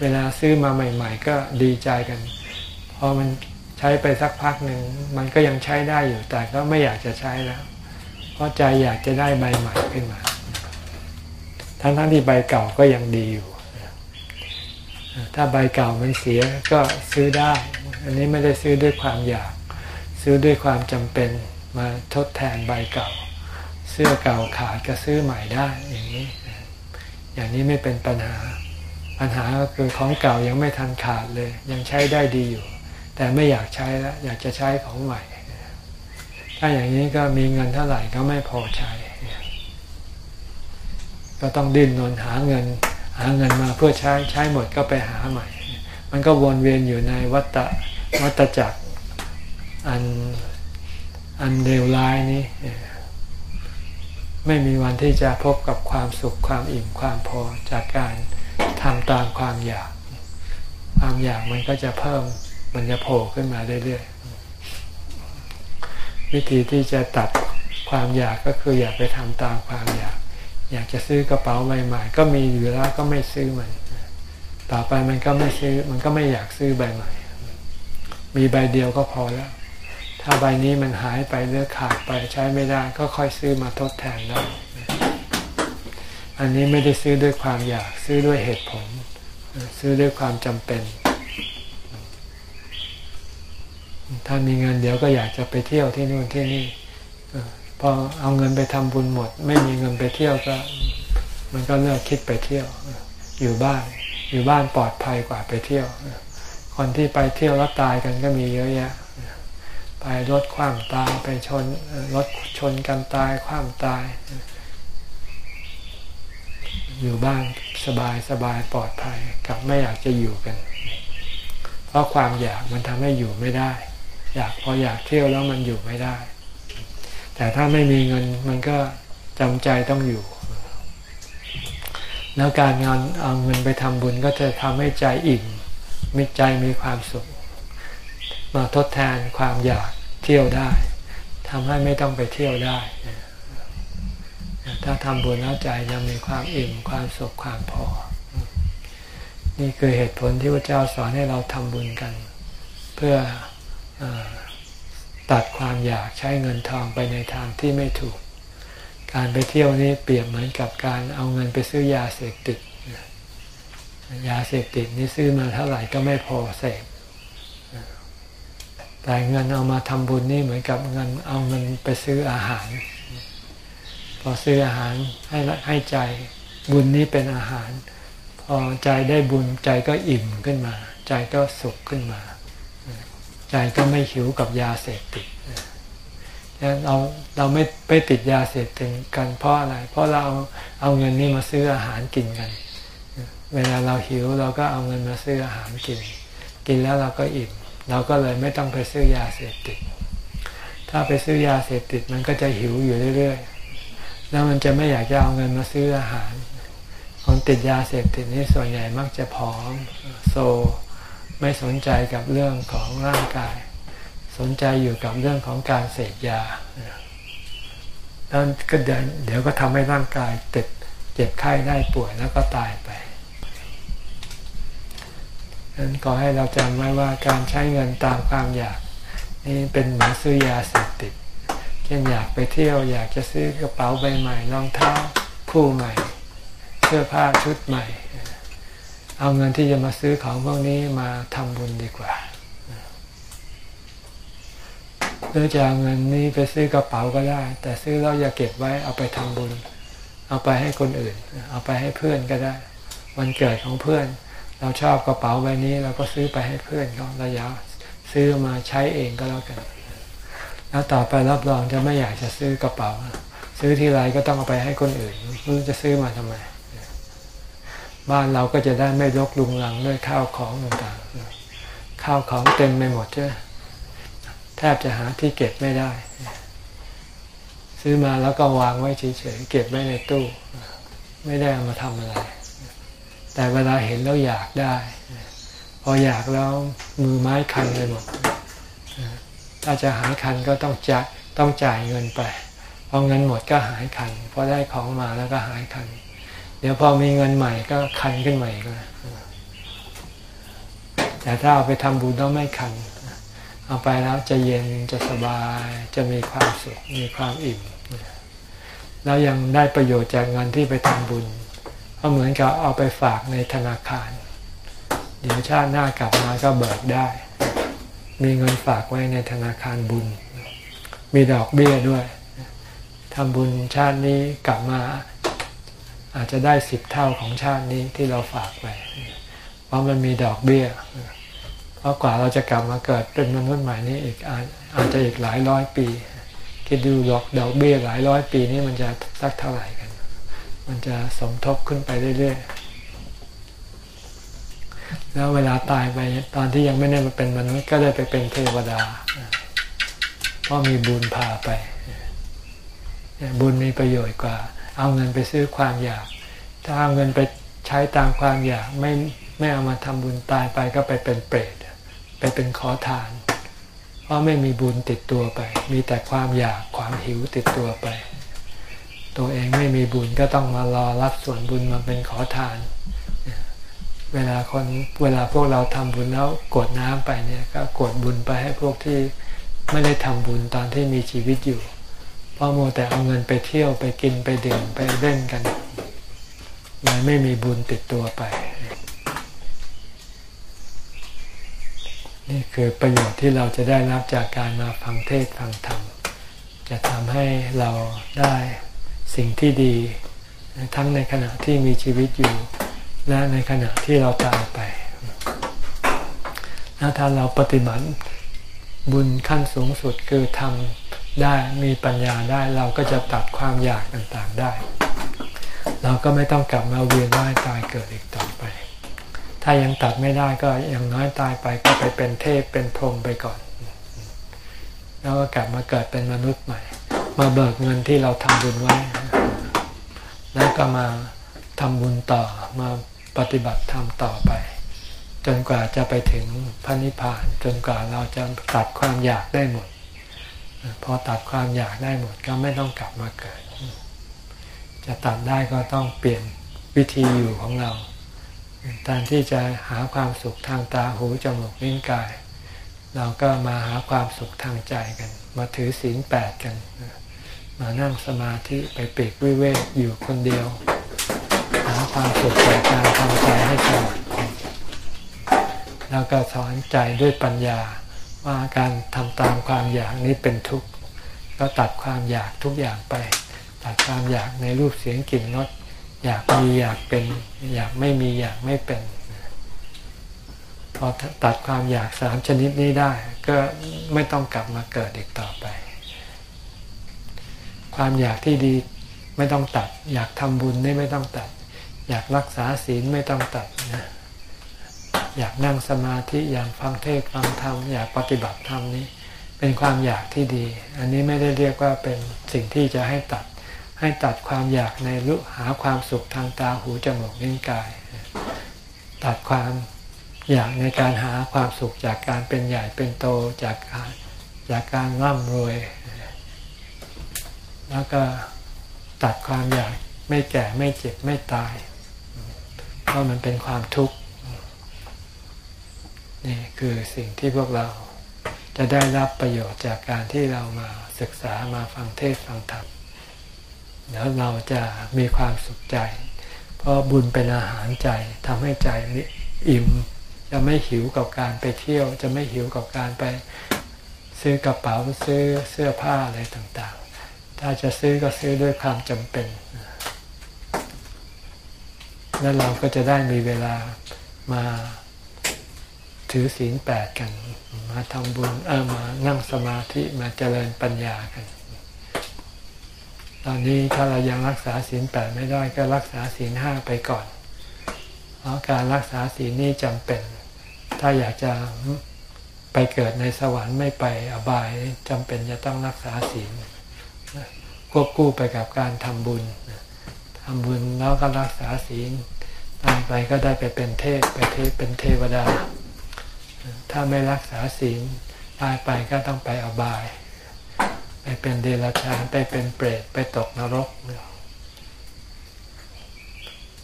เวลาซื้อมาใหม่ ๆ ก็ดีใจกัน พอมัน ใช้ไปสักพักหนึ่งมันก็ยังใช้ได้อยู่แต่ก็ไม่อยากจะใช้แล้ว เพราะใจอยากจะได้ใบใหม่ขึ้นมา ทั้งทั้งที่ใบเก่าก็ยังดีอยู่ ถ้าใบเก่ามันเสียก็ซื้อได้ อันนี้ไม่ได้ซื้อด้วยความอยาก ซื้อด้วยความจำเป็นมาทดแทนใบเก่า เสื้อเก่าขาดก็ซื้อใหม่ได้อย่างนี้ อย่างนี้ไม่เป็นปัญหาปัญหาก็คือของเก่ายังไม่ทันขาดเลย ยังใช้ได้ดีอยู่ แต่ไม่อยากใช้แล้วอยากจะใช้ของใหม่ ถ้าอย่างนี้ก็มีเงินเท่าไหร่ก็ไม่พอใช้ ก็ต้องดิ้นรนหาเงิน หาเงินมาเพื่อใช้ใช้หมดก็ไปหาใหม่ มันก็วนเวียนอยู่ในวัฏวัฏจักรอันอันเลวร้ายนี้ไม่มีวันที่จะพบกับความสุขความอิ่มความพอจากการทำตามความอยาก ความอยากมันก็จะเพิ่ม มันจะโผล่ขึ้นมาเรื่อยๆวิธีที่จะตัดความอยากก็คืออยากไปทำตามความอยาก อยากจะซื้อกระเป๋าใหม่ๆก็มีอยู่แล้วก็ไม่ซื้อมันต่อไปมันก็ไม่ซื้อ มันก็ไม่อยากซื้อใบใหม่ มีใบเดียวก็พอแล้ว ถ้าใบนี้มันหายไปหรือขาดไปใช้ไม่ได้ก็ค่อยซื้อมาทดแทนได้อันนี้ไม่ได้ซื้อด้วยความอยากซื้อด้วยเหตุผล ซื้อด้วยความจำเป็น ถ้ามีเงินเดี๋ยวก็อยากจะไปเที่ยวที่นู่นที่นี่พอเอาเงินไปทำบุญหมด ไม่มีเงินไปเที่ยวก็ มันก็เลิกคิดไปเที่ยว อยู่บ้าน อยู่บ้านปลอดภัยกว่าไปเที่ยว คนที่ไปเที่ยวแล้วตายกันก็มีเยอะแยะ ไปรถคว่ำตายไปชนรถชนกันตายคว่ำตาย อยู่บ้านสบายสบายปลอดภัยกับไม่อยากจะอยู่กัน เพราะความอยากมันทำให้อยู่ไม่ได้ อยากพออยากเที่ยวแล้วมันอยู่ไม่ได้ แต่ถ้าไม่มีเงินมันก็จำใจต้องอยู่ แล้วการงานเอาเงินไปทำบุญก็จะทำให้ใจอิ่มมิใจมีความสุข มาทดแทนความอยากเที่ยวได้ทำให้ไม่ต้องไปเที่ยวได้ ถ้าทำบุญแล้วใจจะมีความอิ่มความสุขความพอ นี่คือเหตุผลที่พระเจ้าสอนให้เราทำบุญกัน เพื่อ ตัดความอยากใช้เงินทองไปในทางที่ไม่ถูก การไปเที่ยวนี้เปรียบเหมือนกับการเอาเงินไปซื้อยาเสพติดยาเสพติดนี่ซื้อมาเท่าไหร่ก็ไม่พอเสพแต่เงินเอามาทำบุญนี่เหมือนกับเงินเอาเงินไปซื้ออาหาร พอซื้ออาหารให้ให้ใจบุญนี้เป็นอาหาร พอใจได้บุญใจก็อิ่มขึ้นมา ใจก็สุขขึ้นมา ใจก็ไม่หิวกับยาเสพติดเราเราไม่ไปติดยาเสพติดกันเพราะอะไร เพราะเราเอาเงินนี้มาซื้ออาหารกินกัน เวลาเราหิวเราก็เอาเงินมาซื้ออาหารกิน กินแล้วเราก็อิ่มเราก็เลยไม่ต้องไปซื้อยาเสพติด ถ้าไปซื้อยาเสพติดมันก็จะหิวอยู่เรื่อยๆ แล้วมันจะไม่อยากจะเอาเงินมาซื้ออาหาร คนติดยาเสพติดนี่ส่วนใหญ่มักจะผอมโซ ไม่สนใจกับเรื่องของร่างกาย สนใจอยู่กับเรื่องของการเสพยาแล้วก็เดี๋ยวเดี๋ยวก็ทำให้ร่างกายติดเจ็บไข้ได้ป่วยแล้วก็ตายไปนั้นขอให้เราจำไว้ว่าการใช้เงินตามความอยากนี่เป็นเหมือนซื้อยาเสพติด เช่นอยากไปเที่ยวอยากจะซื้อกระเป๋าใบใหม่รองเท้าคู่ใหม่ เสื้อผ้าชุดใหม่ เอาเงินที่จะมาซื้อของพวกนี้มาทำบุญดีกว่าหรือจะเอาเงินนี้ไปซื้อกระเป๋าก็ได้ แต่ซื้อแล้วอย่าเก็บไว้เอาไปทำบุญ เอาไปให้คนอื่น เอาไปให้เพื่อนก็ได้ วันเกิดของเพื่อน เราชอบกระเป๋าใบนี้เราก็ซื้อไปให้เพื่อนเขาเราอยาซื้อมาใช้เองก็แล้วกัน แล้วต่อไปรับรองจะไม่อยากจะซื้อกระเป๋า ซื้อที่ไรก็ต้องเอาไปให้คนอื่นไม่รู้จะซื้อมาทำไม บ้านเราก็จะได้ไม่รกลุงลังด้วยข้าวของต่างๆ ข้าวของเต็มไปหมดเจ้แทบจะหาที่เก็บไม่ได้ ซื้อมาแล้วก็วางไว้เฉยๆเก็บไว้ในตู้ ไม่ได้เอามาทำอะไร แต่เวลาเห็นแล้วอยากได้ พออยากแล้วมือไม้คันไปหมด ถ้าจะหายคันก็ต้องจ่ายต้องจ่ายเงินไปพอเงินหมดก็หายคันพอได้ของมาแล้วก็หายคัน เดี๋ยวพอมีเงินใหม่ก็คันขึ้นใหม่ก็แต่ถ้าเอาไปทำบุญต้องไม่คัน เอาไปแล้วจะเย็นจะสบายจะมีความสุขมีความอิ่ม แล้วยังได้ประโยชน์จากเงินที่ไปทำบุญก็เหมือนกับเอาไปฝากในธนาคาร เดี๋ยวชาติหน้ากลับมาก็เบิกได้ มีเงินฝากไว้ในธนาคารบุญ มีดอกเบี้ยด้วยทำบุญชาตินี้กลับมา อาจจะได้สิบเท่าของชาตินี้ที่เราฝากไป เพราะมันมีดอกเบี้ย เพราะกว่าเราจะกลับมาเกิดเป็นมนุษย์ใหม่นี้อีกอาจจะอีกหลายร้อยปี คิดดูดอกดอกเบี้ยหลายร้อยปีนี้มันจะสักเท่าไหร่กัน มันจะสมทบขึ้นไปเรื่อยๆ แล้วเวลาตายไปตอนที่ยังไม่ได้มาเป็นมนุษย์ก็ได้ไปเป็นเทวดา เพราะมีบุญพาไป บุญมีประโยชน์กว่า เอาเงินไปซื้อความอยาก ถ้าเอาเงินไปใช้ตามความอยากไม่ไม่เอามาทำบุญตายไปก็ไปเป็นเปรตไปเป็นขอทาน เพราะไม่มีบุญติดตัวไป มีแต่ความอยากความหิวติดตัวไป ตัวเองไม่มีบุญก็ต้องมารอรับส่วนบุญมาเป็นขอทาน เวลาคนเวลาพวกเราทำบุญแล้วกดน้ำไปเนี่ยก็กดบุญไปให้พวกที่ไม่ได้ทำบุญตอนที่มีชีวิตอยู่ เพราะโมแต่เอาเงินไปเที่ยวไปกินไปดื่มไปเล่นกันเลยไม่มีบุญติดตัวไป นี่คือประโยชน์ที่เราจะได้รับจากการมาฟังเทศฟังธรรม จะทำให้เราได้สิ่งที่ดี ทั้งในขณะที่มีชีวิตอยู่ และในขณะที่เราตายไปถ้าเราปฏิบัติบุญขั้นสูงสุดคือทำ ได้มีปัญญาได้เราก็จะตัดความอยากต่างๆได้ เราก็ไม่ต้องกลับมาเวียนว่ายตายเกิดอีกต่อไป ถ้ายังตัดไม่ได้ก็อยังน้อยตายไปก็ไปเป็นเทพเป็นพรหมไปก่อน แล้วก็กลับมาเกิดเป็นมนุษย์ใหม่ มาเบิกเงินที่เราทำบุญไว้ แล้วก็มาทำบุญต่อมาปฏิบัติธรรมต่อไป จนกว่าจะไปถึงพระนิพพาน จนกว่าเราจะตัดความอยากได้หมด พอตัดความอยากได้หมดก็ไม่ต้องกลับมาเกิด จะตัดได้ก็ต้องเปลี่ยนวิธีอยู่ของเราแทนที่จะหาความสุขทางตาหูจมูกลิ้นกาย เราก็มาหาความสุขทางใจกัน มาถือศีลแปดกัน มานั่งสมาธิไปปีกวิเวกอยู่คนเดียว หาความสุขจากการทำใจให้สงบแล้วก็สอนใจด้วยปัญญา ว่าการทำตามความอยากนี้เป็นทุกข์ก็ตัดความอยากทุกอย่างไป ตัดความอยากในรูปเสียงกลิ่นรสอยากมีอยากเป็น อยากไม่มีอยากไม่เป็นพอตัดความอยากสามชนิดนี้ได้ ก็ไม่ต้องกลับมาเกิดอีกต่อไป ความอยากที่ดีไม่ต้องตัด อยากทำบุญนี่ไม่ต้องตัด อยากรักษาศีลไม่ต้องตัดนะ อยากนั่งสมาธิอยากฟังเทศฟังธรรมอยากปฏิบัติธรรมนี้ เป็นความอยากที่ดี อันนี้ไม่ได้เรียกว่าเป็นสิ่งที่จะให้ตัด ให้ตัดความอยากในรูหาความสุขทางตาหูจมูกลิ้นกาย ตัดความอยากในการหาความสุขจากการเป็นใหญ่เป็นโตจากการจากการร่ำรวย แล้วก็ตัดความอยากไม่แก่ไม่เจ็บไม่ตาย เพราะมันเป็นความทุกข์ นี่คือสิ่งที่พวกเราจะได้รับประโยชน์จากการที่เรามาศึกษามาฟังเทศฟังธรรมแล้วเราจะมีความสุขใจ เพราะบุญเป็นอาหารใจทำให้ใจอิ่ม จะไม่หิวกับการไปเที่ยว จะไม่หิวกับการไปซื้อกระเป๋าซื้อเสื้อผ้าอะไรต่างๆ ถ้าจะซื้อก็ซื้อด้วยความจำเป็น แล้วเราก็จะได้มีเวลามา ถือศีลแปดกัน มาทำบุญเออมานั่งสมาธิมาเจริญปัญญากัน ตอนนี้ถ้าเรายังรักษาศีลแปดไม่ได้ก็รักษาศีลห้าไปก่อน เพราะการรักษาศีลนี่จำเป็น ถ้าอยากจะไปเกิดในสวรรค์ไม่ไปอบายจำเป็นจะต้องรักษาศีลควบคู่ไปกับการทำบุญทำบุญแล้วก็รักษาศีลตามไปก็ได้ไปเป็นเทพไปเทพเป็นเทวดา ถ้าไม่รักษาศีลตายไปก็ต้องไปอบาย ไปเป็นเดรัจฉานไปเป็นเปรตไปตกนรก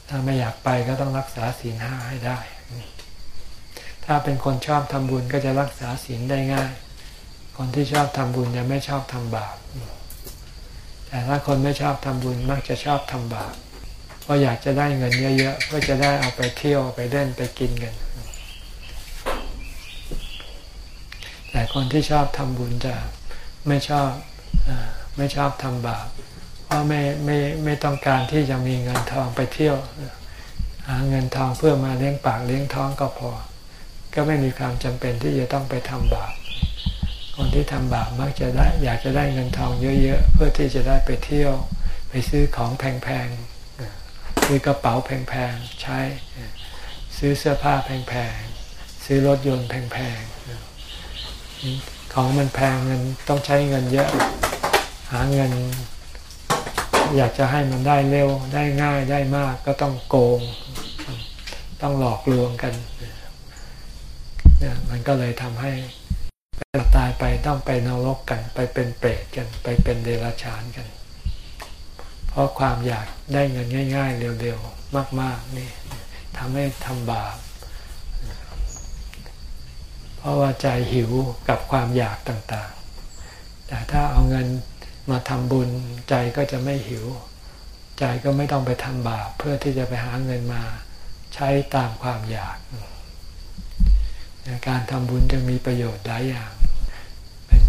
ถ้าไม่อยากไปก็ต้องรักษาศีลห้าให้ได้ ถ้าเป็นคนชอบทำบุญก็จะรักษาศีลได้ง่าย คนที่ชอบทำบุญจะไม่ชอบทำบาป แต่ถ้าคนไม่ชอบทำบุญมักจะชอบทำบาป เพราะอยากจะได้เงินเยอะๆเพื่อจะได้เอาไปเที่ยวไปเล่นไปกินกัน แต่คนที่ชอบทำบุญจะไม่ชอบไม่ชอบทำบาปเพราะไม่ไม่ไม่ต้องการที่จะมีเงินทองไปเที่ยว หาเงินทองเพื่อมาเลี้ยงปากเลี้ยงท้องก็พอ ก็ไม่มีความจำเป็นที่จะต้องไปทำบาปคนที่ทำบาปมักจะได้อยากจะได้เงินทองเยอะๆ เพื่อที่จะได้ไปเที่ยวไปซื้อของแพงๆซื้อกระเป๋าแพงๆ ใช้ ซื้อเสื้อผ้าแพงๆ ซื้อรถยนต์แพงๆ ของมันแพงเงินต้องใช้เงินเยอะ หาเงิน อยากจะให้มันได้เร็วได้ง่ายได้มากก็ต้องโกง ต้องหลอกลวงกันเนี่ยมันก็เลยทำให้ตายไปต้องไปนรกกัน ไปเป็นเปรตกัน ไปเป็นเดรัจฉานกัน เพราะความอยากได้เงินง่าย ๆ เร็วๆ มาก ๆ นี่ทำให้ทำบาป เพราะว่าใจหิวกับความอยากต่างๆ แต่ถ้าเอาเงินมาทำบุญใจก็จะไม่หิว ใจก็ไม่ต้องไปทำบาปเพื่อที่จะไปหาเงินมาใช้ตามความอยาก การทำบุญจะมีประโยชน์หลายอย่างเป็น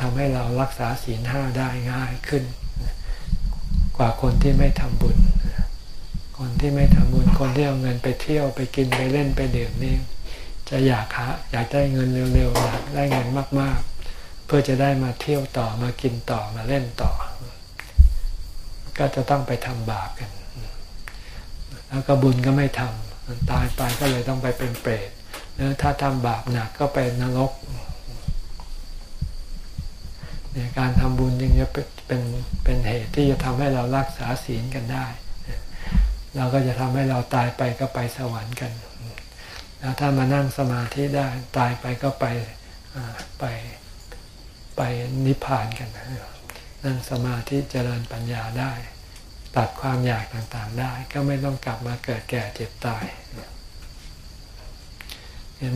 ทำให้เรารักษาศีลห้าได้ง่ายขึ้น กว่าคนที่ไม่ทำบุญ คนที่ไม่ทำบุญคนที่เอาเงินไปเที่ยวไปกินไปเล่นไปดื่มนี่ จะอยากหาอยากได้เงินเร็วๆอยากได้เงินมากๆ เพื่อจะได้มาเที่ยวต่อมากินต่อมาเล่นต่อ ก็จะต้องไปทำบาปกัน แล้วก็บุญก็ไม่ทำตายไปก็เลยต้องไปเป็นเปรตแล้วถ้าทำบาปหนักก็ไปนรกเนี่ยการทำบุญจึงจะเป็นเป็นเหตุที่จะทำให้เรารักษาศีลกันได้ เราก็จะทำให้เราตายไปก็ไปสวรรค์กัน แล้วถ้ามานั่งสมาธิได้ตายไปก็ไปไปไปนิพพานกันนั่งสมาธิเจริญปัญญาได้ ตัดความอยากต่างๆได้ ก็ไม่ต้องกลับมาเกิดแก่เจ็บตาย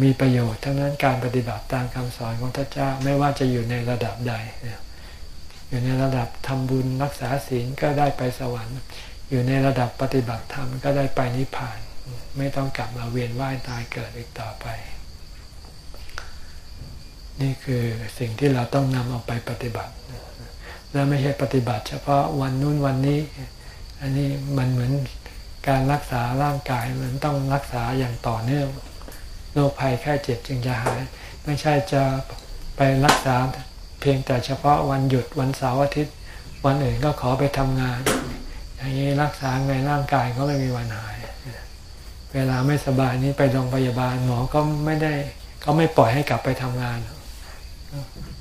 มีประโยชน์ทั้งนั้นการปฏิบัติตามคำสอนของพระเจ้าไม่ว่าจะอยู่ในระดับใด อยู่ในระดับทำบุญรักษาศีลก็ได้ไปสวรรค์ อยู่ในระดับปฏิบัติธรรมก็ได้ไปนิพพาน ไม่ต้องกลับมาเวียนว่ายตายเกิดอีกต่อไป นี่คือสิ่งที่เราต้องนำเอาไปปฏิบัติ และไม่ใช่ปฏิบัติเฉพาะวันนู้นวันนี้ อันนี้มันเหมือนการรักษาร่างกายมันต้องรักษาอย่างต่อเนื่องโรคภัยแค่เจ็บจึงจะหาย ไม่ใช่จะไปรักษาเพียงแต่เฉพาะวันหยุดวันเสาร์อาทิตย์ วันอื่นก็ขอไปทำงาน อย่างนี้รักษาไงร่างกายก็ไม่มีวันหาย เวลาไม่สบายนี้ไปโรงพยาบาลหมอก็ไม่ได้ก็ไม่ปล่อยให้กลับไปทำงาน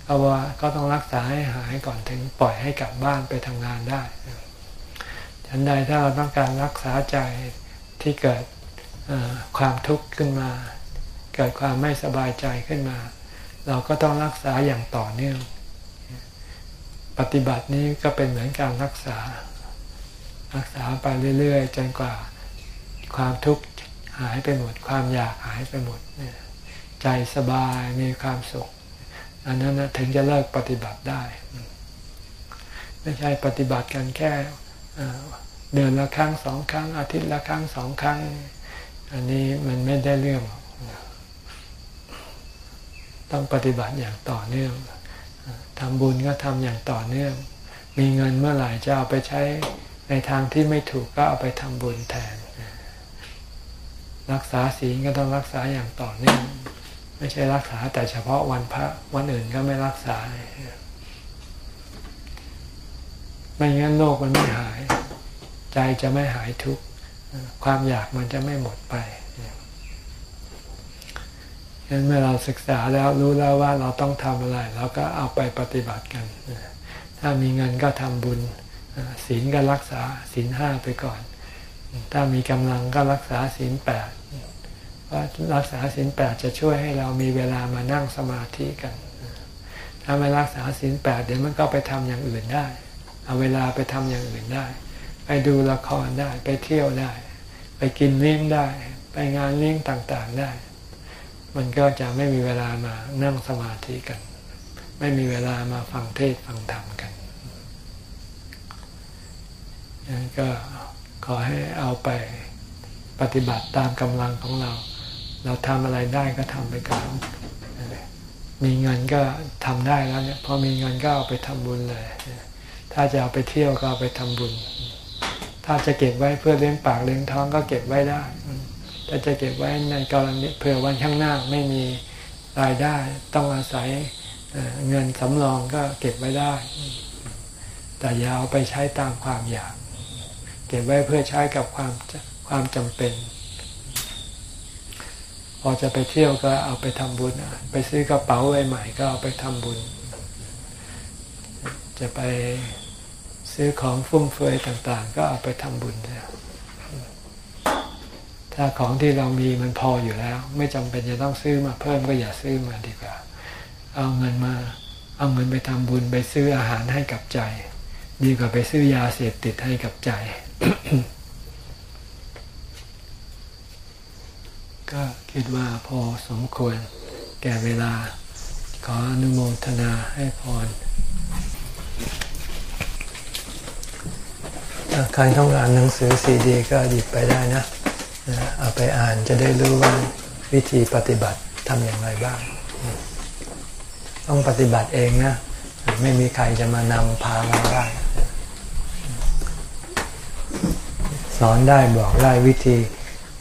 เพราว่าก็ต้องรักษาให้หายก่อนถึงปล่อยให้กลับบ้านไปทำงานได้ฉันใดถ้าเราต้องการรักษาใจที่เกิดความทุกข์ขึ้นมา เกิดความไม่สบายใจขึ้นมา เราก็ต้องรักษาอย่างต่อเนื่อง ปฏิบัตินี้ก็เป็นเหมือนการรักษา รักษาไปเรื่อย ๆ จนกว่าความทุกข์ หายไปหมด ความอยากหายไปหมด ใจสบายมีความสุข อันนั้นถึงจะเลิกปฏิบัติได้ ไม่ใช่ปฏิบัติกันแค่เดือนละครั้งสองครั้ง อาทิตย์ละครั้งสองครั้ง อันนี้มันไม่ได้เรื่อง ต้องปฏิบัติอย่างต่อเนื่องทำบุญก็ทำอย่างต่อเนื่อง มีเงินเมื่อไหร่จะเอาไปใช้ในทางที่ไม่ถูกก็เอาไปทำบุญแทน รักษาศีลก็ต้องรักษาอย่างต่อเนื่องไม่ใช่รักษาแต่เฉพาะวันพระวันอื่นก็ไม่รักษาไม่งั้นโลกมันไม่หาย ใจจะไม่หายทุกข์ความอยากมันจะไม่หมดไปฉะนั้นเมื่อเราศึกษาแล้วรู้แล้วว่าเราต้องทำอะไรเราก็เอาไปปฏิบัติกัน ถ้ามีเงินก็ทำบุญศีลก็รักษาศีลห้าไปก่อน ถ้ามีกำลังก็รักษาศีลแปด ว่ารักษาศีลแปดจะช่วยให้เรามีเวลามานั่งสมาธิกัน ถ้าไม่รักษาศีลแปดเดี๋ยวมันก็ไปทำอย่างอื่นได้ เอาเวลาไปทำอย่างอื่นได้ ไปดูละครได้ ไปเที่ยวได้ ไปกินเลี้ยงได้ ไปงานเลี้ยงต่างๆได้ มันก็จะไม่มีเวลามานั่งสมาธิกัน ไม่มีเวลามาฟังเทศฟังธรรมกันนั้นก็ขอให้เอาไปปฏิบัติตามกำลังของเรา เราทำอะไรได้ก็ทำไปก่อนมีเงินก็ทำได้แล้วเนี่ยพอมีเงินก็เอาไปทำบุญเลย ถ้าจะเอาไปเที่ยวก็เอาไปทำบุญ ถ้าจะเก็บไว้เพื่อเลี้ยงปากเลี้ยงท้องก็เก็บไว้ได้ถ้าจะเก็บไว้ในกรณีเผื่อวันข้างหน้าไม่มีรายได้ต้องอาศัยเงินสำรองก็เก็บไว้ได้ แต่อย่าเอาไปใช้ตามความอยาก เก็บไว้เพื่อใช้กับความความจำเป็น พอจะไปเที่ยวก็เอาไปทำบุญ ไปซื้อกระเป๋าใหม่ก็เอาไปทำบุญ จะไปซื้อของฟุ่มเฟือยต่างๆ ก็เอาไปทำบุญนี่ยถ้าของที่เรามีมันพออยู่แล้ว ไม่จำเป็นจะต้องซื้อมาเพิ่มก็อย่าซื้อมาดีกว่า เอาเงินมา เอาเงินไปทำบุญไปซื้ออาหารให้กับใจ ดีกว่าไปซื้อยาเสพติดให้กับใจ ก็คิดว่าพอสมควรแก่เวลา ขออนุโมทนาให้พรใครต้องการหนังสือซีดี ก็หยิบไปได้นะเอาไปอ่านจะได้รู้ว่าวิธีปฏิบัติทำอย่างไรบ้าง ต้องปฏิบัติเองนะ ไม่มีใครจะมานำพาเราได้ สอนได้บอกได้วิธี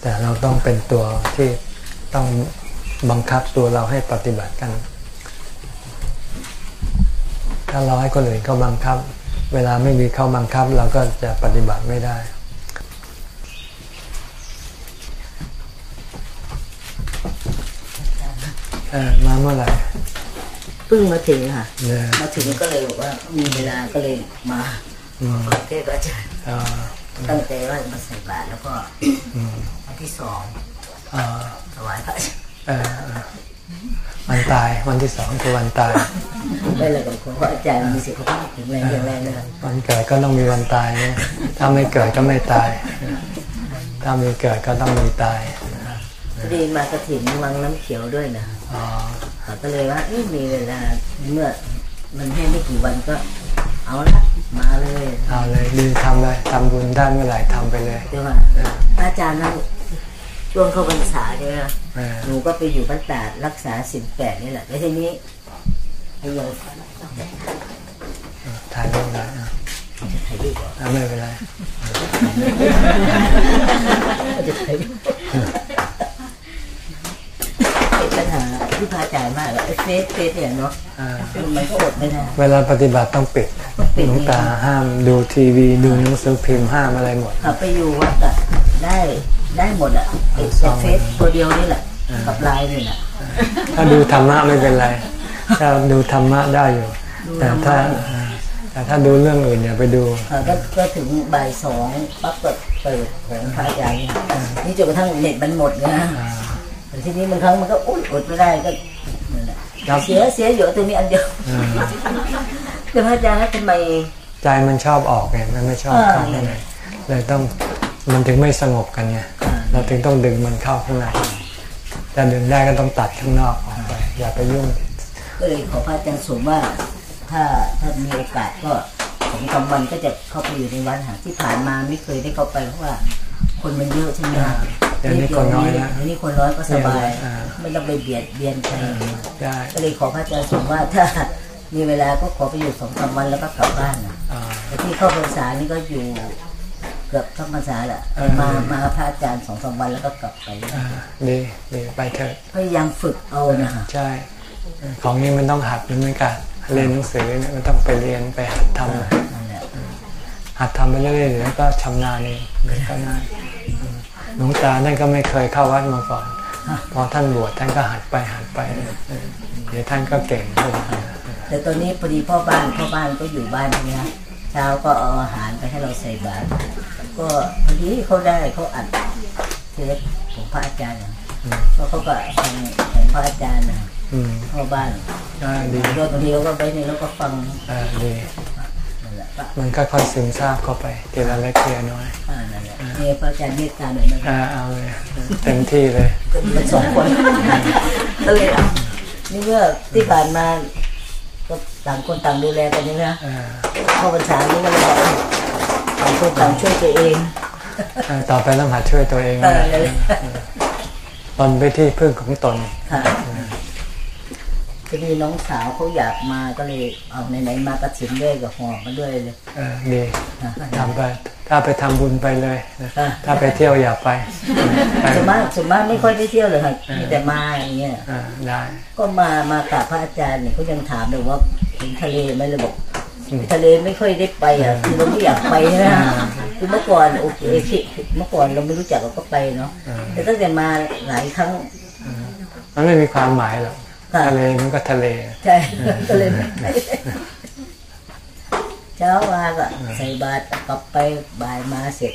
แต่เราต้องเป็นตัวที่ต้องบังคับตัวเราให้ปฏิบัติกัน ถ้าเราให้คนอื่นเขาบังคับ เวลาไม่มีเขาบังคับ เราก็จะปฏิบัติไม่ได้ มาเมื่อไหร่เพิ่งมาถึงค่ะ มาถึงก็เลยบอกว่ามีเวลาก็เลยมาขอเทศอาจารย์ตั้งใจว่าจะมาใส่บาตรแล้วก็อืมวัน ที่สองอ่าถวายพระเออเออวันตายวันที่สองคือวันตายได้เลยกับคุณพระอาจารย์มีสุขภาพแข็งแรงแข็งแรงนะครับวันเกิดก็ต้องมีวันตายนะถ้าไม่เกิดก็ไม่ตาย ถ้ามีเกิดก็ต้องมีตายพอดีมากระถิ่นวังน้ำเขียวด้วยนะอ๋อก็เลยว่าเอ๊ะมีเวลาเมื่อมันให้ไม่กี่วันก็เอาละมาเลย เอาเลยดีทำเลยทำบุญได้เมื่อไหร่ทำไปเลยเดี๋ยวว่าพระอาจารย์นั้น ช่วงเข้าพรรษาใช่ไหมล่ะเออหนูก็ไปอยู่บ้านตาดรักษาสิบแปดนี่แหละแล้วทีนี้ไอ้โยมถ่ายรูปได้อะถ่ายรูปเหรออะไม่เป็นไรจะถ่ายรูปเป็นปัญหาที่พระอาจารย์มากเลยไอ้เฟซเฟซเนี่ยเนาะอ่ามันกดไม่ได้เวลาปฏิบัติต้องปิดต้องปิดหลวงตาห้ามดูทีวีดูหนังสือพิมพ์ห้ามอะไรหมดขับไปอยู่วัดอะได้ ได้หมดอะไอ้แต่เฟซตัวเดียวนี่แหละ กับไลน์นี่แหละถ้าดูธรรมะไม่เป็นไร ถ้าดูธรรมะได้อยู่ดูแต่ธรรมะถ้าอ่าแต่ถ้าดูเรื่องอื่นอย่าไปดูเออก็ก็ถึงบ่ายสองปั๊บก็เปิดของพระอาจารย์เนี่ยนี่จนกระทั่งเน็ตมันหมดนะอ่าแต่ทีนี้บางครั้งมันก็อุดอดไม่ได้ก็นั่นแหละครับเสียเสียอยู่ตัวนี้อันเดียวอ่าแต่พระอาจารย์แล้วทำไมใจมันชอบออกไงมันไม่ชอบเข้าเออข้างในเลยต้องมันถึงไม่สงบกันไงอ่า เราถึงต้องดึงมันเข้าข้างในแต่ดึงได้ก็ต้องตัดข้างนอกออกไป อย่าไปยุ่งก็เลยขอพระอาจารย์สมว่าถ้าถ้ามีโอกาสก็สองสามวันก็จะเข้าไปอยู่ในวัดหาที่ผ่านมาไม่เคยได้เข้าไปเพราะว่า คนมันเยอะใช่ไหมคะเดี๋ยวนี้คนน้อยแล้วเดี๋ยวนี้คนน้อยก็สบายอ่าไม่ต้องไปเบียดเบียนใครได้ก็เลยขอพระอาจารย์สมว่าถ้ามีเวลาก็ขอไปอยู่สองสามวันแล้วก็กลับบ้านนะอ่าแต่ที่เข้าพรรษานี่ก็อยู่ เกือบทั้งพรรษาแหละเออมามาพระอาจารย์สองสามวันแล้วก็กลับไปอ่าดีดีไปเถอะพยายามฝึกเอานะฮะใช่ ของนี้มันต้องหัดมันเหมือนกันเรียนหนังสือเนี่ยมันต้องไปเรียนไปหัดทำนั่นแหละหัดทำไปเรื่อยๆเดี๋ยวก็ชำนาญเองเดี๋ยวก็ง่ายอืมหลวงตาท่านก็ไม่เคยเข้าวัดมาก่อนพอท่านบวชท่านก็หัดไปหัดไปเออเดี๋ยวท่านก็เก่งขึ้นแต่ตอนนี้พอดีพ่อบ้านพ่อบ้านก็อยู่บ้านใช่ไหมคะ เช้าก็เอาอาหารไปให้เราใส่บาตรก็พอดีเขาได้เขาอัดเทปของพระอาจารย์นะเพราะเขาก็ฟังของพระอาจารย์นะอืมพ่อบ้านได้ดีก็บางทีเขาก็ไปนี่แล้วก็ฟังอ่าดีนั่นแหละก็มันก็ค่อยซึมซาบเข้าไปทีละเล็กทีละน้อยอ่านั่นแหละเนี่ยพระอาจารย์เมตตาหน่อยนะอ่าเอาเลยเต็มที่เลยเป็นสองคนก็เลยอะนี่เมื่อที่ผ่านมาก็ ต่างคนต่างดูแลกันใช่ไหมคะอ่าเข้าพรรษานี่ก็เลยบอกต่างคนต่างช่วยตัวเองอ่าต่อไปต้องหัดช่วยตัวเองเอนะอเลยตนไปที่พึ่งของตนค่ะ ทีนี้น้องสาวเขาอยากมาก็เลยเอาไหนๆมากระถิ่นด้วยกับหอมมาด้วยเลยเออดีค่ะทำไปถ้าไปทำบุญไปเลยนะอ่าถ้าไปเที่ยวอย่าไปไปส่วนมากส่วนมากไม่ค่อยได้เที่ยวเลยค่ะมีแต่มาอย่างเงี้ยอ่าได้ก็มามากราบพระอาจารย์เนี่ยเขายังถามเลยว่าเห็นทะเลไหมเลยบอกทะเลไม่ค่อยได้ไปอะคือเราไม่อยากไปนะคือเมื่อก่อนโอเคที่เมื่อก่อนเราไม่รู้จักเราก็ไปเนาะแต่ตั้งแต่มาหลายครั้งมันไม่มีความหมายหรอกค่ะ ทะเลมันก็ทะเล ใช่ก็เลยไม่ไปเช้ามาก็ใส่บาตรกลับไปบ่ายมาเสร็จ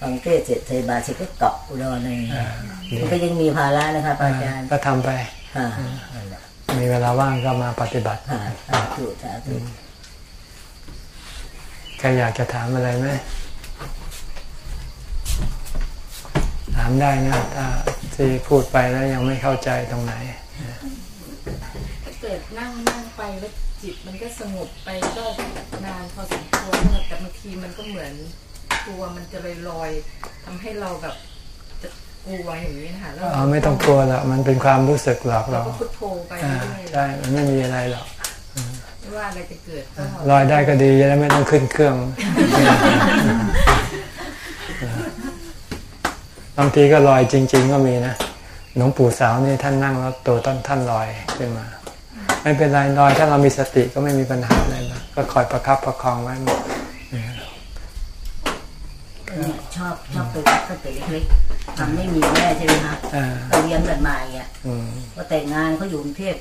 ฟังเทศน์เสร็จใส่บาตรเสร็จก็กลับอุดรเลยอ่าดีมันก็ยังมีภาระนะครับอาจารย์ก็ทำไปค่ะนั่นแหละมีเวลาว่างก็มาปฏิบัติค่ะสาธุสาธุใครอยากจะถามอะไรไหมถามได้นะถ้าที่พูดไปแล้วยังไม่เข้าใจตรงไหนถ้าเกิด นั่งนั่งไปแล้วจิตมันก็สงบไปก็นานพอสมควรนะคะแต่บางทีมันก็เหมือนตัวมันจะลอยลอยๆทำให้เราแบบจะกลัวอย่างนี้นะคะแล้วอ๋อไม่ต้องกลัวหรอกมันเป็นความรู้สึกหลอกเราเราก็พุทโธไปอ่าเรื่อยใช่มันไม่มีอะไรหรอกๆไม่ว่าอะไรจะเกิดก็ลอยได้ก็ดีจะได้ไม่ต้องขึ้นเครื่องบางทีก็ลอยจริง ๆ ก็มีนะหลวงปู่สาวนี่ท่านนั่งแล้วตัวต้นท่านลอยขึ้นมา ไม่เป็นไรลอยถ้าเรามีสติก็ไม่มีปัญหาอะไรหรอกก็คอยประคับประคองไว้เนี่ยชอบชอบไปวัดตั้งแต่เล็กๆทำไม่มีแม่ใช่ไหมคะอ่าเราเลี้ยงกันมาอย่างเงี้ยอืมพอแต่งงานเขาอยู่กรุงเทพ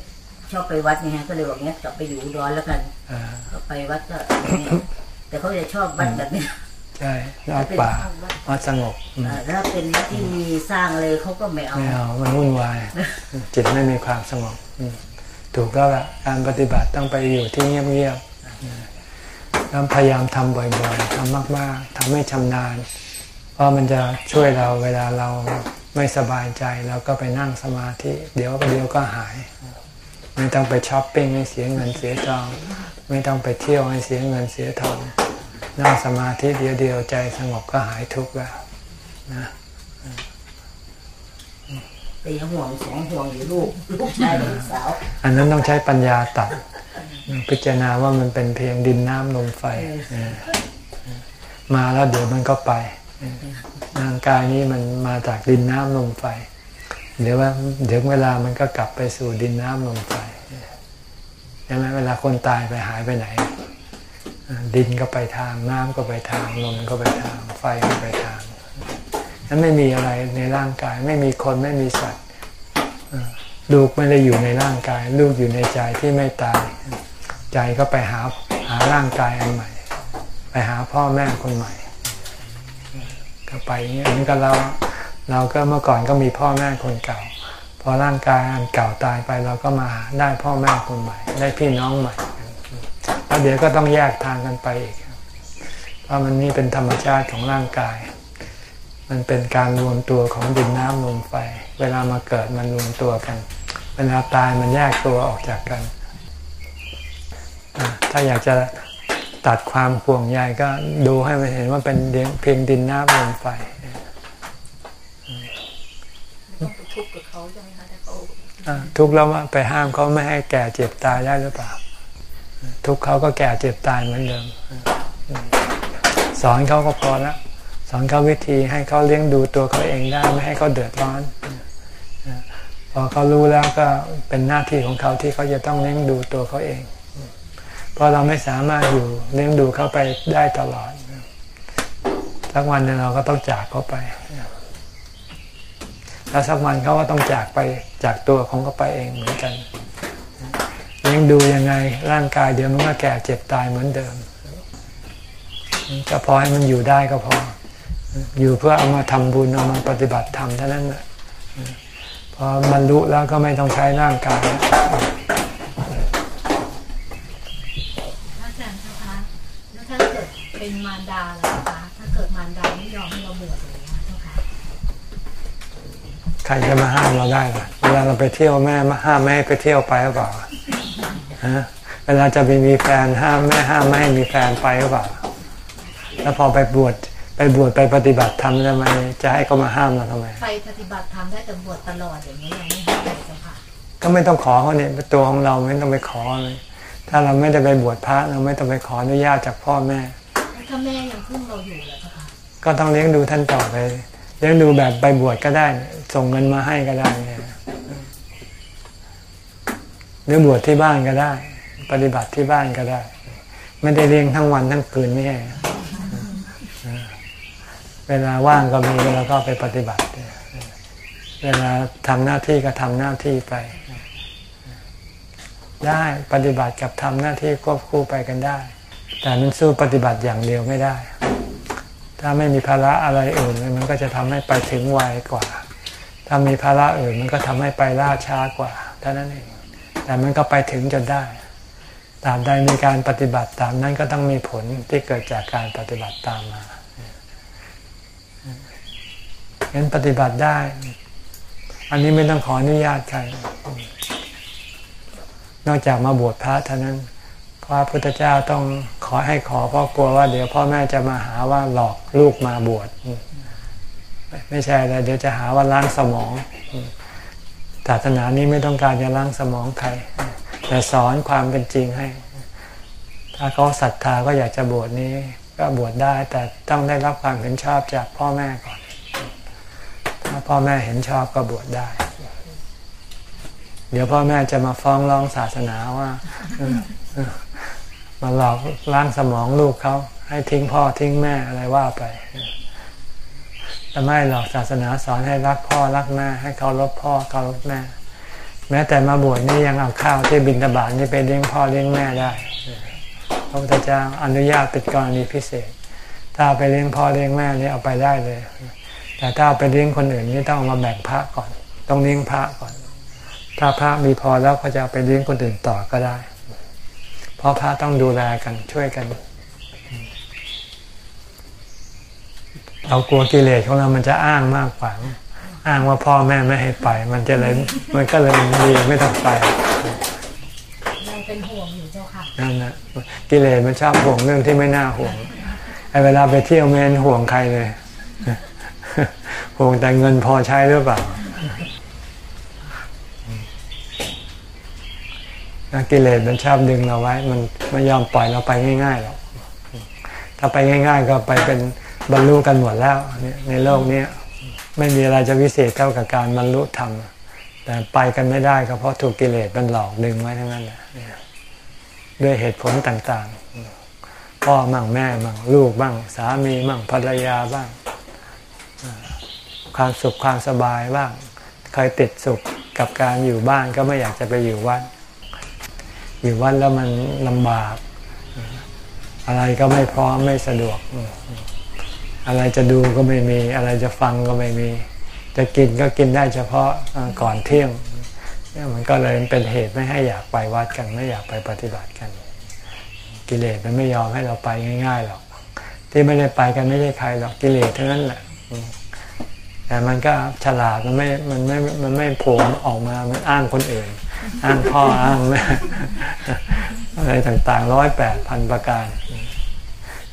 ชอบไปวัดไงฮะก็เลยบอกเงี้ยกลับไปอยู่อุดรแล้วกันอ่าก็ไปวัดก็อย่างเงี้ยแต่เขาจะชอบวัดแบบนี้ใช่วัดป่าวัดสงบอืมอ่าถ้าเป็นวัดที่มีสร้างเลยเขาก็ไม่เอาไม่เอามันวุ่นวายจิตไม่มีความสงบอืม ถูกแล้วละการปฏิบัติต้องไปอยู่ที่เงียบๆแล้วพยายามทำบ่อยๆทำมากๆทำให้ชำนาญ เพราะมันจะช่วยเราเวลาเราไม่สบายใจเราก็ไปนั่งสมาธิ เดี๋ยวเดียวก็หาย ไม่ต้องไปช้อปปิ้งให้เสียเงินเสียทอง ไม่ต้องไปเที่ยวให้เสียเงินเสียทองนั่งสมาธิเดียวเดียวใจสงบก็หายทุกข์แล้วนะ ตีห่วงสองห่วงอยู่ลูกลูกชายลูกสาว อันนั้นต้องใช้ปัญญาตัด พิจารณาว่ามันเป็นเพียงดินน้ำลมไฟเออมาแล้วเดี๋ยวมันก็ไปเออร่างกายนี้มันมาจากดินน้ำลมไฟเดี๋ยวว่าเดี๋ยวเวลามันก็กลับไปสู่ดินน้ำลมไฟใช่ไหมเวลาคนตายไปหายไปไหนอ่าดินก็ไปทางน้ำก็ไปทางลมก็ไปทาง ไฟก็ไปทาง นั้นไม่มีอะไรในร่างกาย ไม่มีคนไม่มีสัตว์ลูกไม่ได้อยู่ในร่างกาย ลูกอยู่ในใจที่ไม่ตาย ใจก็ไปหาหาร่างกายอันใหม่ ไปหาพ่อแม่คนใหม่ ก็ไปอย่างนี้อันนี้ก็เราเราก็เมื่อก่อนก็มีพ่อแม่คนเก่า พอร่างกายอันเก่าตายไปเราก็มาได้พ่อแม่คนใหม่ ได้พี่น้องใหม่แล้วเดี๋ยวก็ต้องแยกทางกันไปอีกเพราะมันนี่เป็นธรรมชาติของร่างกาย มันเป็นการรวมตัวของดินน้ำลมไฟ เวลามาเกิดมันรวมตัวกัน เวลาตายมันแยกตัวออกจากกัน ถ้าอยากจะตัดความห่วงใยก็ดูให้มันเห็นว่าเป็นเพียงดินน้ำลมไฟต้องไปทุกข์กับเขาใช่ไหมคะถ้าเขาทุกข์แล้วว่าไปห้ามเขาไม่ให้แก่เจ็บตายได้หรือเปล่า ทุกข์เขาก็แก่เจ็บตายเหมือนเดิมอืมสอนเขาก็พอแล้ว สอนเขาวิธีให้เขาเลี้ยงดูตัวเขาเองได้ไม่ให้เขาเดือดร้อน พอเขารู้แล้วก็เป็นหน้าที่ของเขาที่เขาจะต้องเลี้ยงดูตัวเขาเอง เพราะเราไม่สามารถอยู่เลี้ยงดูเขาไปได้ตลอดสักวันหนึงเราก็ต้องจากเขาไป แล้วสักวันเขาก็ต้องจากไปจากตัวของเขาไปเองเหมือนกันเลี้ยงดูยังไงร่างกายเดี๋ยวมันก็แก่เจ็บตายเหมือนเดิมก็พอให้มันอยู่ได้ก็พอ อยู่เพื่อเอามาทำบุญเอามาปฏิบัติธรรมเท่านั้นแหละพอบรรลุแล้วก็ไม่ต้องใช้ร่างกายอาจารย์เจ้าคะแล้วถ้าเกิดเป็นมารดาล่ะคะถ้าเกิดมารดาไม่ยอมให้เราบวชอย่างเงี้ยเจ้าค่ะใครจะมาห้ามเราได้ล่ะเวลาเราไปเที่ยวแม่มาห้ามไม่ให้ไปเที่ยวไปหรือเปล่าฮะเวลาจะไปมีแฟนห้ามแม่ห้ามไม่ให้มีแฟนไปหรือเปล่าแล้วพอไปบวช ไปบวชไปปฏิบัติธรรมทำไมจะให้เขามาห้ามเราทำไมไปปฏิบัติธรรมได้แต่บวชตลอดอย่างนี้ยังไม่ให้เลยเจ้าค่ะก็ไม่ต้องขอเขาเนี่ยเป็นตัวของเราไม่ต้องไปขอเลยถ้าเราไม่ได้ไปบวชพระเราไม่ต้องไปขออนุญาตจากพ่อแม่แล้วถ้าแม่ยังพึ่งเราอยู่ล่ะเจ้าค่ะก็ต้องเลี้ยงดูท่านต่อไปเลี้ยงดูแบบไปบวชก็ได้ ส่งเงินมาให้ก็ได้เนี่ยหรือบวชที่บ้านก็ได้ ปฏิบัติที่บ้านก็ได้ ไม่ได้เลี้ยงทั้งวันทั้งคืนไม่ใช่ เวลาว่างก็มีเวลาก็ไปปฏิบัติ เวลาทำหน้าที่ก็ทำหน้าที่ไป ได้ปฏิบัติกับทำหน้าที่ควบคู่ไปกันได้ แต่มันสู้ปฏิบัติอย่างเดียวไม่ได้ ถ้าไม่มีภาระอะไรอื่น มันก็จะทำให้ไปถึงไวกว่า ถ้ามีภาระอื่นมันก็ทำให้ไปล่าช้ากว่าเท่านั้นเอง แต่มันก็ไปถึงจนได้ตามใดมีการปฏิบัติตามนั้นก็ต้องมีผลที่เกิดจากการปฏิบัติตามมา งั้นปฏิบัติได้ อันนี้ไม่ต้องขออนุญาตใคร นอกจากมาบวชพระเท่านั้นพระพุทธเจ้าต้องขอให้ขอเพราะกลัวว่า เดี๋ยวพ่อแม่จะมาหาว่าหลอกลูกมาบวชไม่ใช่เลยเดี๋ยวจะหาว่าล้างสมองศาสนานี้ไม่ต้องการจะล้างสมองใคร แต่สอนความเป็นจริงให้ ถ้าเขาศรัทธาก็อยากจะบวชนี้ ก็บวชได้แต่ต้องได้รับความเห็นชอบจากพ่อแม่ก่อน พ่อแม่เห็นชอบก็บวชได้ เดี๋ยวพ่อแม่จะมาฟ้องร้องศาสนาว่ามาหลอกล้างสมองลูกเขาให้ทิ้งพ่อทิ้งแม่อะไรว่าไปแต่ไม่หรอกศาสนาสอนให้รักพ่อรักแม่ให้เคารพพ่อเคารพแม่ แม้แต่มาบวชนี่ยังเอาข้าวที่บิณฑบาตนี่ไปเลี้ยงพ่อเลี้ยงแม่ได้พระพุทธเจ้าอนุญาตเป็นกรณีพิเศษ ถ้าเอาไปเลี้ยงพ่อเลี้ยงแม่นี่เอาไปได้เลย แต่ถ้าเอาไปเลี้ยงคนอื่นนี่ต้องเอามาแบ่งพระก่อน ต้องเลี้ยงพระก่อน ถ้าพระมีพอแล้วก็จะเอาไปเลี้ยงคนอื่นต่อก็ได้ เพราะพระต้องดูแลกันช่วยกัน เรากลัวกิเลสของเรามันจะอ้างมากกว่า อ้างว่าพ่อแม่ไม่ให้ไป มันจะเลยมันก็เลยดีไม่ต้องไปยังเป็นห่วงอยู่เจ้าค่ะนั่นนะกิเลสมันชอบห่วงเรื่องที่ไม่น่าห่วงไอ้เวลาไปเที่ยวไม่เห็นห่วงใครเลย ห่วงแต่เงินพอใช้หรือเปล่ากิเลสมันชอบดึงเราไว้ มันไม่ยอมปล่อยเราไปง่ายๆหรอกถ้าไปง่าย ๆ ก็ไปเป็นบรรลุกันหมดแล้วในโลกนี้ไม่มีอะไรจะวิเศษเท่ากับการบรรลุธรรมแต่ไปกันไม่ได้ก็เพราะถูกกิเลสมันหลอกดึงไว้ทั้งนั้นแหละด้วยเหตุผลต่างๆ พ่อมั่งแม่มั่งลูกบ้าง สามีมั่งภรรยาบ้าง ความสุขความสบายบ้างเคยติดสุขกับการอยู่บ้านก็ไม่อยากจะไปอยู่วัด อยู่วัดแล้วมันลำบาก อะไรก็ไม่พร้อมไม่สะดวก อะไรจะดูก็ไม่มี อะไรจะฟังก็ไม่มี จะกินก็กินได้เฉพาะก่อนเที่ยงเนี่ยมันก็เลยเป็นเหตุไม่ให้อยากไปวัดกันไม่อยากไปปฏิบัติกัน กิเลสมันไม่ยอมให้เราไปง่ายๆหรอก ที่ไม่ได้ไปกันไม่ใช่ใครหรอกกิเลสเทั้งนั้นแหละ แต่มันก็ฉลาดมันไม่ มันไม่ มันไม่โผล่ออกมา มันอ้างคนอื่น อ้างพ่อ อ้างแม่ อะไรต่างๆ ร้อยแปดพันประการ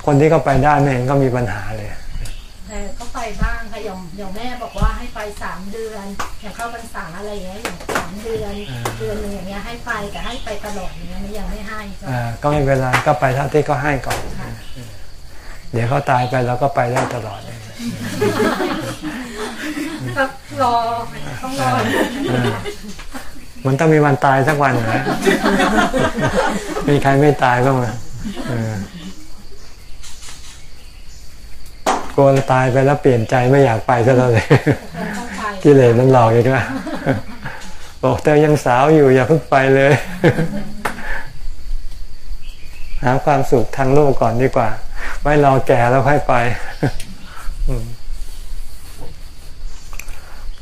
คนที่เขาไปได้ไม่เห็นก็มีปัญหาเลยแต่ก็ไปบ้างค่ะอย่างอย่างแม่บอกว่าให้ไปสามเดือน อย่างเข้าพรรษาอะไรอย่างเงี้ยอย่างสามเดือน เดือนหนึ่งอย่างเงี้ยให้ไปแต่ให้ไปตลอดอย่างเงี้ยไม่ยังไม่ให้เจ้าอ่าก็ไม่เป็นไรก็ไปเท่าที่เขาให้ก่อน เดี๋ยวเขาตายไปเราก็ไปได้ตลอดเลยค รับรอต้องรออ่ามันต้องมีวันตายสักวันนะมีใครไม่ตายบ้างไหมเออกลัวตายไปแล้วเปลี่ยนใจไม่อยากไปซะแล้วเลยต้องไปกิเลสมันหลอกอีกแล้วบอกเธอยังสาวอยู่อย่าเพิ่งไปเลย หาความสุขทางโลกก่อนดีกว่า ไว้รอแก่แล้วค่อยไปอืม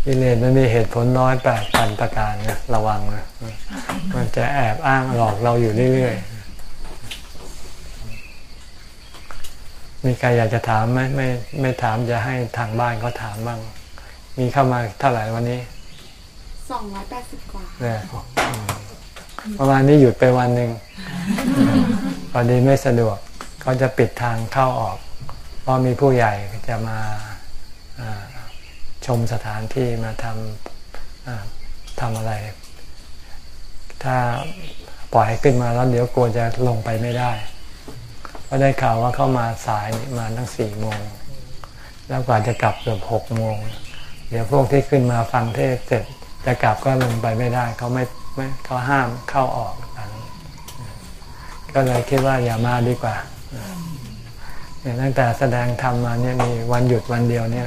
กิเลสมันมีเหตุผลน้อยแปดพันประการนะระวังนะมันจะแอบอ้างหลอกเราอยู่เรื่อยๆ มีใครอยากจะถามไหมไม่ไม่ถามจะให้ทางบ้านเขาถามบ้าง มีเข้ามาเท่าไหร่วันนี้สองร้อยแปดสิบกว่าเนี่ยอืมเมื่อวานนี้หยุดไปวันหนึ่งพอดีไม่สะดวกเขาจะปิดทางเข้าออก เพราะมีผู้ใหญ่จะมาชมสถานที่มาทำทำอะไร ถ้าปล่อยขึ้นมาแล้วเดี๋ยวกลัวจะลงไปไม่ได้เพราะได้ข่าวว่าเข้ามาสายมาตั้งสี่โมง แล้วกว่าจะกลับเกือบหกโมง เดี๋ยวพวกที่ขึ้นมาฟังเทศเสร็จจะกลับก็ลงไปไม่ได้เขาไม่ไม่เขาห้ามเข้าออกกันก็เลยคิดว่าอย่ามาดีกว่า เนี่ยตั้งแต่แสดงธรรมมาเนี่ยมีวันหยุดวันเดียวเนี่ย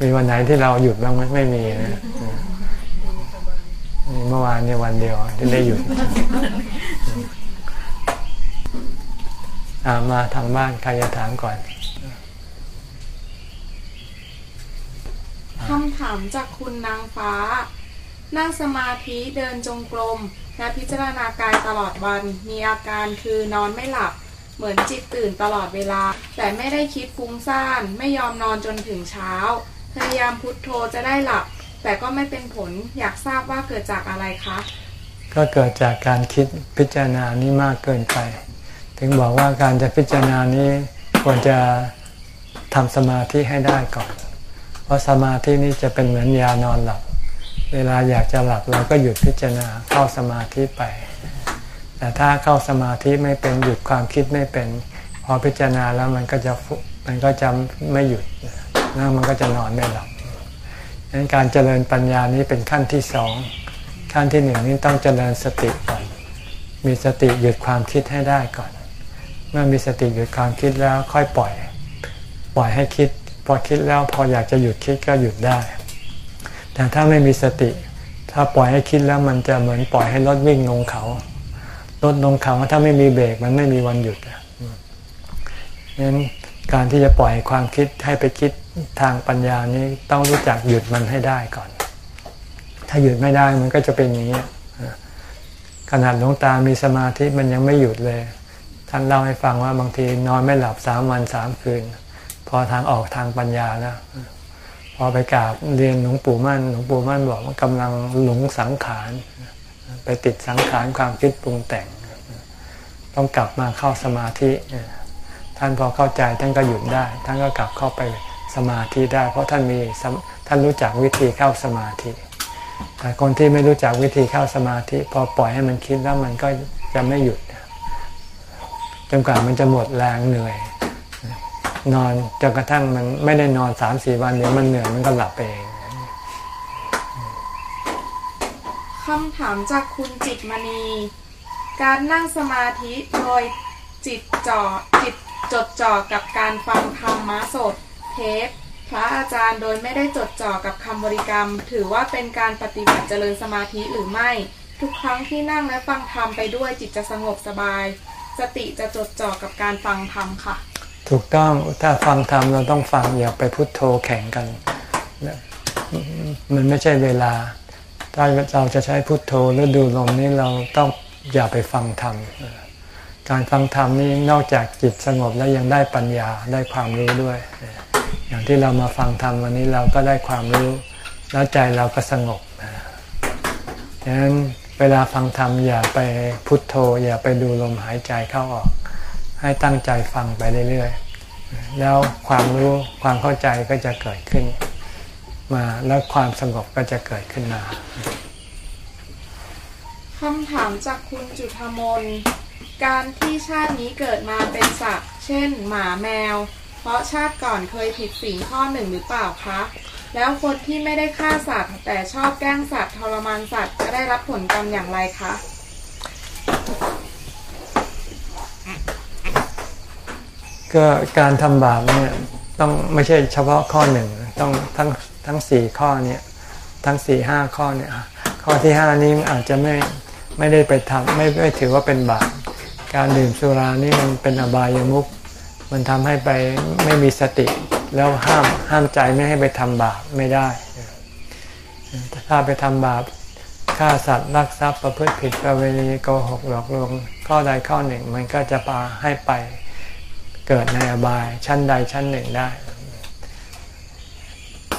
มีวันไหนที่เราหยุดบ้างไหมไม่มีนะมีเมื่อวานเนี่ยวันเดียวที่ได้หยุดอ่ามาทางบ้านใครจะถามก่อนคำถามจากคุณนางฟ้า นั่งสมาธิเดินจงกรมและพิจารณากายตลอดวัน มีอาการคือนอนไม่หลับ เหมือนจิตตื่นตลอดเวลา แต่ไม่ได้คิดฟุ้งซ่าน ไม่ยอมนอนจนถึงเช้า พยายามพุทโธจะได้หลับ แต่ก็ไม่เป็นผลอยากทราบว่าเกิดจากอะไรคะก็เกิดจากการคิดพิจารณานี้มากเกินไป ถึงบอกว่าการจะพิจารณานี้ควรจะทำสมาธิให้ได้ก่อน เพราะสมาธินี้จะเป็นเหมือนยานอนหลับ เวลาอยากจะหลับเราก็หยุดพิจารณาเข้าสมาธิไป แต่ถ้าเข้าสมาธิไม่เป็นหยุดความคิดไม่เป็น พอพิจารณาแล้วมันก็จะมันก็จะไม่หยุดแล้วมันก็จะนอนไม่หลับดังนั้นการเจริญปัญญานี้เป็นขั้นที่สองขั้นที่หนึ่งนี้ต้องเจริญสติก่อน มีสติหยุดความคิดให้ได้ก่อน เมื่อมีสติหยุดความคิดแล้วค่อยปล่อย ปล่อยให้คิด พอคิดแล้วพออยากจะหยุดคิดก็หยุดได้ แต่ถ้าไม่มีสติ ถ้าปล่อยให้คิดแล้วมันจะเหมือนปล่อยให้รถวิ่งลงเขารถลงเขาถ้าไม่มีเบรกมันไม่มีวันหยุดอะงั้นการที่จะปล่อยความคิดให้ไปคิดทางปัญญานี้ต้องรู้จักหยุดมันให้ได้ก่อน ถ้าหยุดไม่ได้มันก็จะเป็นอย่างนี้ขนาดหลวงตามีสมาธิมันยังไม่หยุดเลย ท่านเล่าให้ฟังว่าบางทีนอนไม่หลับสามวันสามคืน พอทางออกทางปัญญาแล้ว พอไปกราบเรียนหลวงปู่มั่นหลวงปู่มั่นบอกว่ากำลังหลงสังขารไปติดสังขารความคิดปรุงแต่ง ต้องกลับมาเข้าสมาธิท่านพอเข้าใจท่านก็หยุดได้ ท่านก็กลับเข้าไปสมาธิได้ เพราะท่านมีท่านรู้จักวิธีเข้าสมาธิ แต่คนที่ไม่รู้จักวิธีเข้าสมาธิ พอปล่อยให้มันคิดแล้วมันก็จะไม่หยุดจนกว่ามันจะหมดแรงเหนื่อย นอนจนกระทั่งมันไม่ได้นอนสามสี่วันเดี๋ยวมันเหนื่อยมันก็หลับเองคำถามจากคุณจิตมณี การนั่งสมาธิโดยจิตจ่อจิตจดจ่อกับการฟังธรรมะสด เทปพระอาจารย์โดยไม่ได้จดจ่อกับคำบริกรรม ถือว่าเป็นการปฏิบัติเจริญสมาธิหรือไม่ ทุกครั้งที่นั่งและฟังธรรมไปด้วยจิตจะสงบสบาย สติจะจดจ่อกับการฟังธรรมค่ะ ถูกต้องถ้าฟังธรรมเราต้องฟังอย่าไปพุโทโธแข่งกัน มันไม่ใช่เวลา ถ้าเราจะใช้พุโทโธหรือดูลมนี่เราต้องอย่าไปฟังธรรมการฟังธรรมนี่นอกจากจิตสงบแล้วยังได้ปัญญาได้ความรู้ด้วย อย่างที่เรามาฟังธรรมวันนี้เราก็ได้ความรู้ แล้วใจเราก็สงบดังนั้นเวลาฟังธรรมอย่าไปพุทโธ อย่าไปดูลมหายใจเข้าออก ให้ตั้งใจฟังไปเรื่อยๆ แล้วความรู้ความเข้าใจก็จะเกิดขึ้นมาแล้วความสงบก็จะเกิดขึ้นมาคำถามจากคุณจุธมนการที่ชาตินี้เกิดมาเป็นสัตว์ เช่น หมาแมว เพราะชาติก่อนเคยผิดศีลข้อหนึ่งหรือเปล่าคะ แล้วคนที่ไม่ได้ฆ่าสัตว์ แต่ชอบแกล้งสัตว์ทรมานสัตว์จะได้รับผลกรรมอย่างไรคะ ก็การทำบาปเนี่ยต้องไม่ใช่เฉพาะข้อหนึ่งต้องทั้งทั้งสี่ข้อเนี่ยทั้งสี่ห้าข้อเนี่ยข้อที่ห้านี้อาจจะไม่ไม่ได้ไปทำไม่ไม่ถือว่าเป็นบาปการดื่มสุรานี่มันเป็นอบายามุขมันทำให้ไปไม่มีสติ แล้วห้ามห้ามใจไม่ให้ไปทำบาปไม่ได้ ถ้าไปทำบาปฆ่าสัตว์รักทรัพย์ประพฤติผิดประเวณีโกหกหลอกลวงข้อใดข้อหนึ่งมันก็จะพาให้ไป เกิดในอบายชั้นใดชั้นหนึ่งได้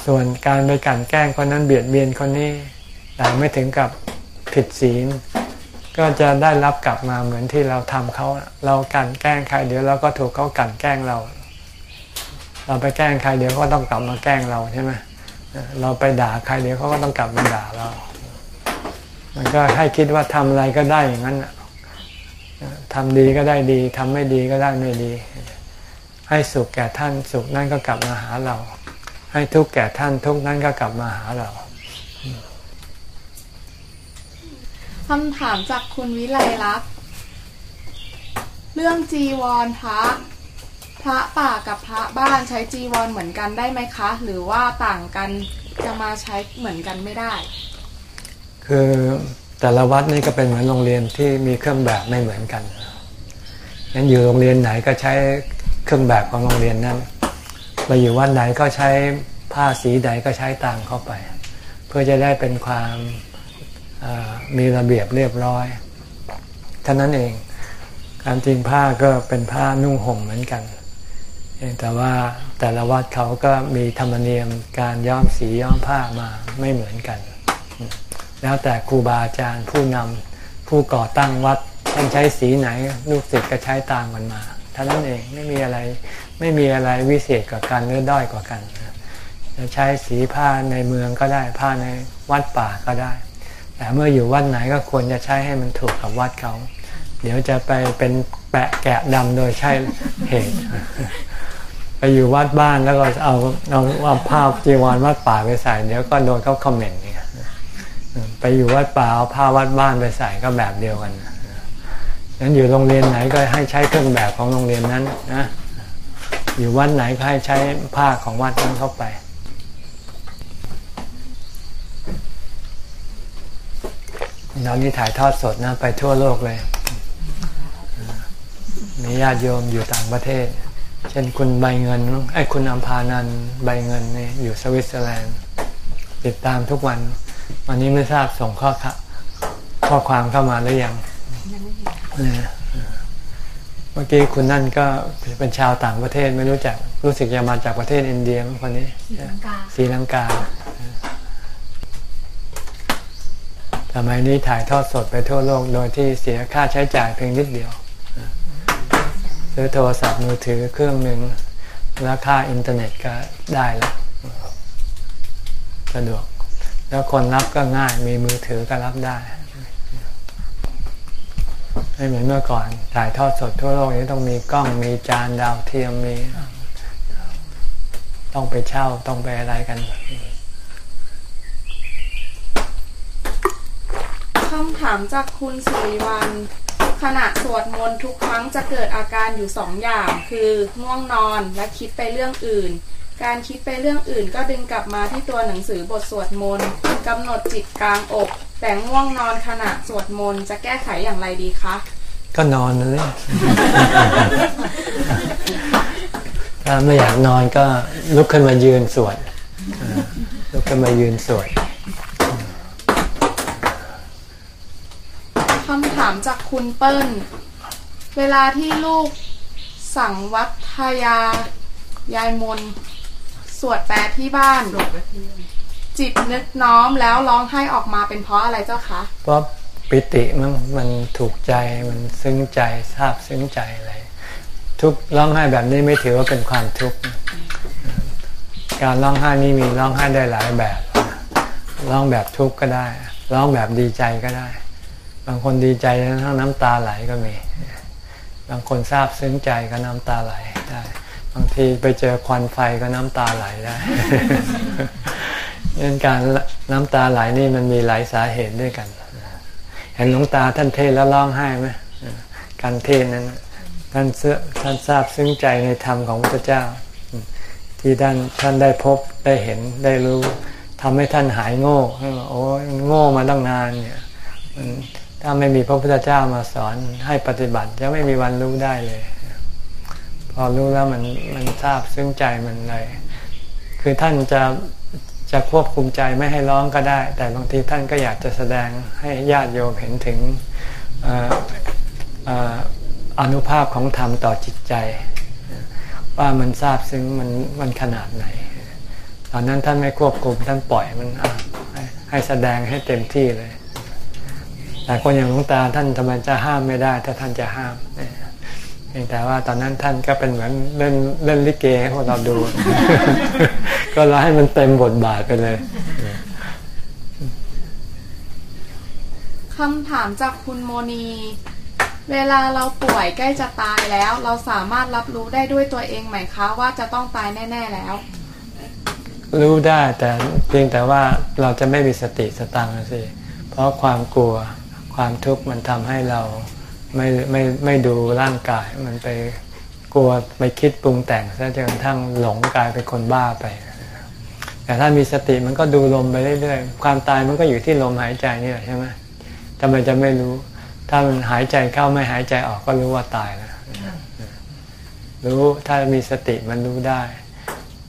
ส่วนการไปกันแกล้งคนนั้นเบียดเบียนคนนี้แต่ไม่ถึงกับผิดศีล ก็จะได้รับกลับมาเหมือนที่เราทำเขาเรากันแกล้งใครเดี๋ยวเราก็ถูกเขากันแกล้งเรา เราไปแกล้งใครเดี๋ยวก็ต้องกลับมาแกล้งเราใช่ไหมเราไปด่าใครเดี๋ยวเขาก็ต้องกลับมาด่าเรา มันก็ให้คิดว่าทำอะไรก็ได้อย่างนั้นทำดีก็ได้ดีทำไม่ดีก็ได้ไม่ดี ให้สุขแก่ท่านสุขนั่นก็กลับมาหาเรา ให้ทุกข์แก่ท่านทุกข์นั่นก็กลับมาหาเราคำถามจากคุณวิไลลักษ์เรื่องจีวรพระพระป่ากับพระบ้านใช้จีวรเหมือนกันได้ไหมคะ หรือว่าต่างกันจะมาใช้เหมือนกันไม่ได้ คือแต่ละวัดนี่ก็เป็นเหมือนโรงเรียนที่มีเครื่องแบบไม่เหมือนกันงั้นอยู่โรงเรียนไหนก็ใช้ เครื่องแบบของโรงเรียนนั้นไปอยู่วัดไหนก็ใช้ผ้าสีใดก็ใช้ตามเข้าไป เพื่อจะได้เป็นความมีระเบียบเรียบร้อยท่านั้นเองการจริงผ้าก็เป็นผ้านุ่งห่มเหมือนกันแต่ว่าแต่ละวัดเขาก็มีธรรมเนียมการย้อมสีย้อมผ้ามาไม่เหมือนกัน แล้วแต่ครูบาอาจารย์ผู้นำผู้ก่อตั้งวัดท่านใช้สีไหน ลูกศิษย์ก็ใช้ตามกันมา ท่านั้นเองไม่มีอะไรไม่มีอะไรวิเศษกว่ากันหรือด้อยกว่ากันจะใช้สีผ้าในเมืองก็ได้ผ้าในวัดป่าก็ได้ แต่เมื่ออยู่วัดไหนก็ควรจะใช้ให้มันถูกกับวัดเขา เดี๋ยวจะไปเป็นแปะแกะดำโดยใช่เหตุไปอยู่วัดบ้านแล้วก็เอาเอาเอาผ้าจีวรวัดป่าไปใส่เดี๋ยวก็โดนเขาคอมเมนต์เนี่ยไปอยู่วัดป่าเอาผ้าวัดบ้านไปใส่ก็แบบเดียวกันนั้ นอยู่โรงเรียนไหนก็ให้ใช้เครื่องแบบของโรงเรียนนั้นนะอยู่วัดไหนก็ให้ใช้ผ้าของวัดนั้นเข้าไป เรานี่ถ่ายทอดสดนะไปทั่วโลกเลย มีญาติโยมอยู่ต่างประเทศ เช่นคุณใบเงินไอ้คุณอัมพานันใบเงินนี่อยู่สวิตเซอร์แลนด์ ติดตามทุกวัน วันนี้ไม่ทราบส่งข้อค่ะข้อความเข้ามาหรือยัง เนี่ยเมื่อกี้คุณนั่นก็เป็นชาวต่างประเทศไม่รู้จักรู้สึกจะมาจากประเทศอินเดียมั้งคนนี้สีลังกาศรีลังกาสมัยนี้ถ่ายทอดสดไปทั่วโลกโดยที่เสียค่าใช้จ่ายเพียงนิดเดียวซื้อโทรศัพท์มือถือเครื่องหนึ่งแล้วค่าอินเทอร์เน็ตก็ได้แล้วสะดวก แล้วคนรับก็ง่ายมีมือถือก็รับได้ ไม่เหมือนเมื่อก่อน ถ่ายทอดสดทั่วโลกนี้ต้องมีกล้องมีจานดาวเทียมมี ต้องไปเช่าต้องไปอะไรกันคำถามจากคุณสุริวันขณะสวดมนต์ทุกครั้งจะเกิดอาการอยู่สองอย่าง คือง่วงนอนและคิดไปเรื่องอื่น การคิดไปเรื่องอื่นก็ดึงกลับมาที่ตัวหนังสือบทสวดมนต์กำหนดจิตกลางอก แต่ง่วงนอนขณะสวดมนต์จะแก้ไขอย่างไรดีคะ ก็นอนเลยถ้าไม่อยากนอนก็ลุกขึ้นมายืนสวดเออลุกขึ้นมายืนสวดคำถามจากคุณเปิ้ล เวลาที่ลูกสั่งวัทยายายมน สวดแปลที่บ้าน จิตนึกน้อมแล้วร้องไห้ออกมาเป็นเพราะอะไรเจ้าคะเพราะปิติมันมันถูกใจมันซึ้งใจทราบซึ้งใจอะไรทุกร้องไห้แบบนี้ไม่ถือว่าเป็นความทุกข์การร้องไห้นี่มีร้องไห้ได้หลายแบบร้องแบบทุกข์ก็ได้ร้องแบบดีใจก็ได้ บางคนดีใจทั้งน้ำตาไหลก็มี บางคนทราบซึ้งใจก็น้ำตาไหลได้ บางทีไปเจอควันไฟก็น้ำตาไหลได้เรื่องการน้ำตาไหลนี่มันมีหลายสาเหตุด้วยกัน เห็นหลวงตาท่านเทศแล้วร้องไห้ไหมการเทศนั้นท่านเสื้อท่านทราบซึ้งใจในธรรมของพระเจ้า ที่ท่านท่านได้พบได้เห็นได้รู้ทำให้ท่านหายโง่ให้ว่าโอ้โง่มาตั้งนานเนี่ยถ้าไม่มีพระพุทธเจ้ามาสอนให้ปฏิบัติจะไม่มีวันรู้ได้เลย พอรู้แล้วมันมันทราบซึ้งใจมันเลย คือท่านจะจะควบคุมใจไม่ให้ร้องก็ได้ แต่บางทีท่านก็อยากจะแสดงให้ญาติโยมเห็นถึงอนุภาพของธรรมต่อจิตใจ ว่ามันทราบซึ้งมันมันขนาดไหน ตอนนั้นท่านไม่ควบคุมท่านปล่อยมันให้แสดงให้เต็มที่เลย แต่คนอย่างหลวงตาท่านทำไมจะห้ามไม่ได้ ถ้าท่านจะห้ามเนี่ย พียงแต่ว่าตอนนั้นท่านก็เป็นเหมือนเล่นเล่นลิเกให้พวกเราดู ก็เราให้มันเต็มบทบาทไปเลยคำถามจากคุณโมนี เวลาเราป่วยใกล้จะตายแล้ว เราสามารถรับรู้ได้ด้วยตัวเองไหมคะ ว่าจะต้องตายแน่ ๆแล้ว รู้ได้แต่เพียงแต่ว่าเราจะไม่มีสติสตังค์สิเพราะความกลัวความทุกข์มันทำให้เรา ไม่ไม่ไม่ดูร่างกาย มันไปกลัวไปคิดปรุงแต่งซะจนกระทั่งหลงกลายเป็นคนบ้าไป แต่ถ้ามีสติมันก็ดูลมไปเรื่อยๆ ความตายมันก็อยู่ที่ลมหายใจนี่แหละใช่ไหมทำไมจะไม่รู้ ถ้ามันหายใจเข้าไม่หายใจออกก็รู้ว่าตายแล้วรู้ถ้ามีสติมันรู้ได้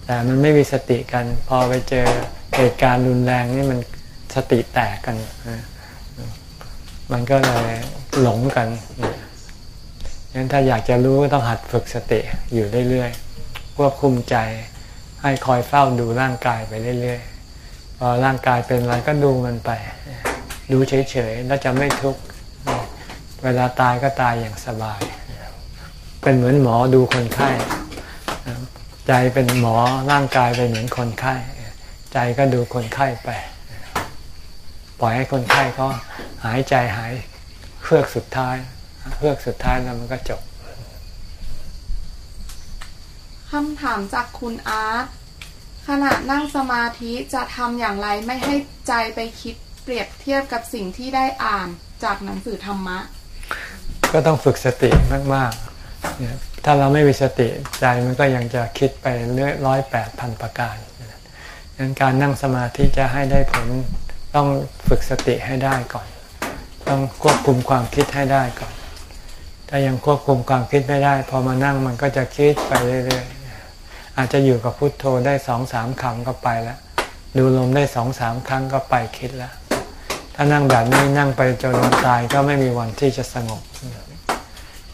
แต่มันไม่มีสติกัน พอไปเจอเหตุการณ์รุนแรงนี่มันสติแตกกันนะมันก็เลย หลงกันงั้นถ้าอยากจะรู้ก็ต้องหัดฝึกสติอยู่เรื่อยๆ ควบคุมใจให้คอยเฝ้าดูร่างกายไปเรื่อยๆ พอร่างกายเป็นอะไรก็ดูมันไป ดูเฉยๆ แล้วจะไม่ทุกข์ เวลาตายก็ตายอย่างสบาย เป็นเหมือนหมอดูคนไข้ ใจเป็นหมอร่างกายเป็นเหมือนคนไข้ ใจก็ดูคนไข้ไป ปล่อยให้คนไข้เขาหายใจหาย เครือกสุดท้ายเครือกสุดท้ายแล้วมันก็จบคำถามจากคุณอาร์ตขณะนั่งสมาธิจะทำอย่างไรไม่ให้ใจไปคิดเปรียบเทียบกับสิ่งที่ได้อ่านจากหนังสือธรรมะ ก็ต้องฝึกสติมากๆเนี่ยถ้าเราไม่มีสติใจมันก็ยังจะคิดไปเรื่อยร้อยแปดพันประการดังนั้นการนั่งสมาธิจะให้ได้ผลต้องฝึกสติให้ได้ก่อน ต้องควบคุมความคิดให้ได้ก่อน ถ้ายังควบคุมความคิดไม่ได้ พอมานั่งมันก็จะคิดไปเรื่อยๆ อาจจะอยู่กับพุทโธได้สองสามคำก็ไปแล้ว ดูลมได้สองสามครั้งก็ไปคิดแล้ว ถ้านั่งแบบนี้นั่งไปจนวันตายก็ไม่มีวันที่จะสงบ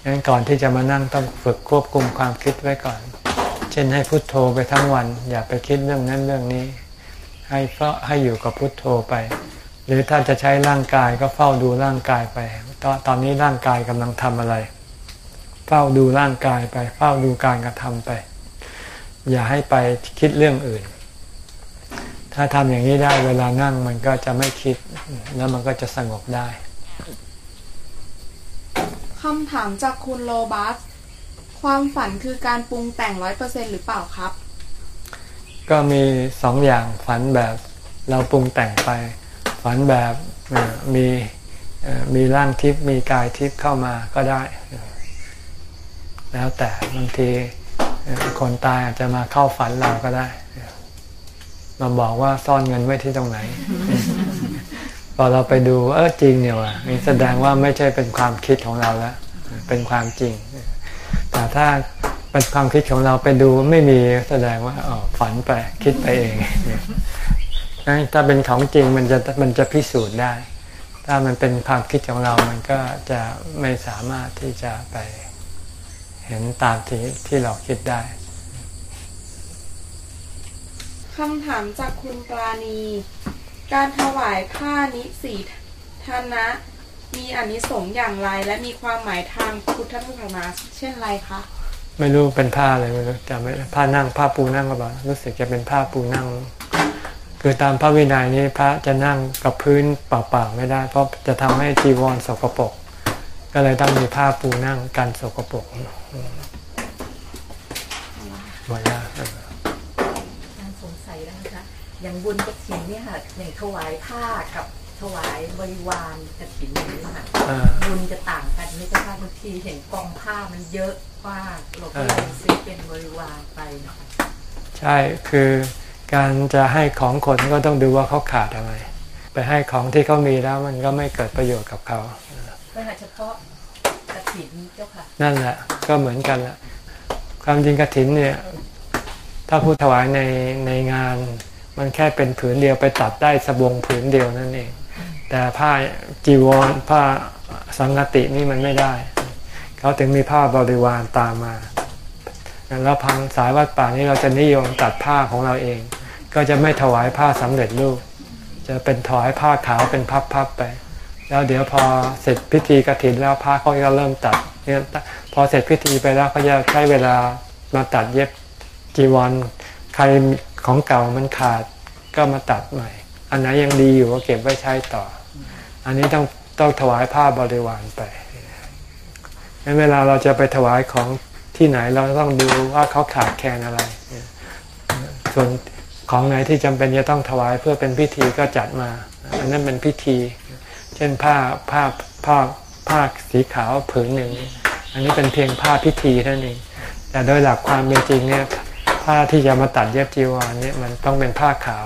งั้นก่อนที่จะมานั่งต้องฝึกควบคุมความคิดไว้ก่อน เช่นให้พุทโธไปทั้งวัน อย่าไปคิดเรื่องนั้นเรื่องนี้ ให้เพราะให้อยู่กับพุทโธไป รือถ้าจะใช้ร่างกายก็เฝ้าดูร่างกายไปตอนตอนนี้ร่างกายกำลังทำอะไร เฝ้าดูร่างกายไป เฝ้าดูการกระทำไป อย่าให้ไปคิดเรื่องอื่น ถ้าทำอย่างนี้ได้เวลานั่งมันก็จะไม่คิด แล้วมันก็จะสงบได้คำถามจากคุณโลบัส ความฝันคือการปรุงแต่งร้อยเปอร์เซ็นหรือเปล่าครับ ก็มีสองอย่างฝันแบบเราปรุงแต่งไป ฝันแบบมีมีร่างทิพย์มีกายทิพย์เข้ามาก็ได้ แล้วแต่บางทีคนตายอาจจะมาเข้าฝันเราก็ได้ มาบอกว่าซ่อนเงินไว้ที่ตรงไหน พอเราไปดูเออจริงเนี่ยว่ะนี่แสดงว่าไม่ใช่เป็นความคิดของเราแล้ว เป็นความจริง แต่ถ้าเป็นความคิดของเราไปดูไม่มีแสดงว่าอ๋อฝันไปคิดไปเอง ถ้าเป็นของจริงมันจะมันจะพิสูจน์ได้ ถ้ามันเป็นความคิดของเรามันก็จะไม่สามารถที่จะไปเห็นตามที่ที่เราคิดได้คำถามจากคุณปราณี การถวายผ้านิสีธนะ มีอานิสงส์อย่างไร และมีความหมายทางพุทธศาสนาเช่นไรคะ ไม่รู้เป็นผ้าอะไรไม่รู้จำไม่ได้ผ้านั่งผ้าปูนั่งก็บอกรู้สึกจะเป็นผ้าปูนั่ง คือตามพระวินัยนี้พระจะนั่งกับพื้นเปล่าๆไม่ได้ เพราะจะทำให้จีวรสกปรกก็เลยต้องมีผ้าปูนั่งกันสกปรกหมดแล้วการสงสัยนะคะอย่างบุญกระถินเนี่ยค่ะอย่างถวายผ้ากับถวายบริวารกระถินอย่างนี้ค่ะอ่าบุญจะต่างกันไหม่ใช่ค่ะบางทีเห็นกองผ้ามันเยอะมากเราก็เลยซื้อเป็นบริวารไปนะคะใช่คือ การจะให้ของคนก็ต้องดูว่าเขาขาดอะไร ไปให้ของที่เขามีแล้วมันก็ไม่เกิดประโยชน์กับเขาไม่ค่ะเฉพาะกระถินเจ้าค่ะ นั่นแหละก็เหมือนกันแหละความจริงกระถินเนี่ย ถ้าพูดถวายในในงาน มันแค่เป็นผืนเดียวไปตัดได้สบงผืนเดียวนั่นเอง แต่ผ้าจีวรผ้าสังกตินี่มันไม่ได้ เขาถึงมีผ้าบริวารตามมาแล้วพังสายวัดป่านี้เราจะนิยมตัดผ้าของเราเอง ก็จะไม่ถวายผ้าสำเร็จรูป จะเป็นถวายผ้าขาวเป็นพับๆไป แล้วเดี๋ยวพอเสร็จพิธีกรถินแล้วผ้าเขาก็เริ่มตัดเนี่ยพอเสร็จพิธีไปแล้วเขาจะใช้เวลามาตัดเย็บจีวรใครของเก่ามันขาดก็มาตัดใหม่ อันไหนยังดีอยู่ก็เก็บไว้ใช้ต่อ อันนี้ต้องต้องถวายผ้าบริวารไปงั้นเวลาเราจะไปถวายของที่ไหนเราต้องดูว่าเขาขาดแคลนอะไร ส่วน ของไหนที่จำเป็นจะต้องถวายเพื่อเป็นพิธีก็จัดมา อันนั้นเป็นพิธี เช่นผ้าผ้าผ้าผ้าสีขาวผืนหนึ่ง อันนี้เป็นเพียงผ้าพิธีเท่านั้นเอง แต่โดยหลักความเป็นจริงเนี่ยผ้าที่จะมาตัดเย็บจีวรเนี่ยมันต้องเป็นผ้าขาว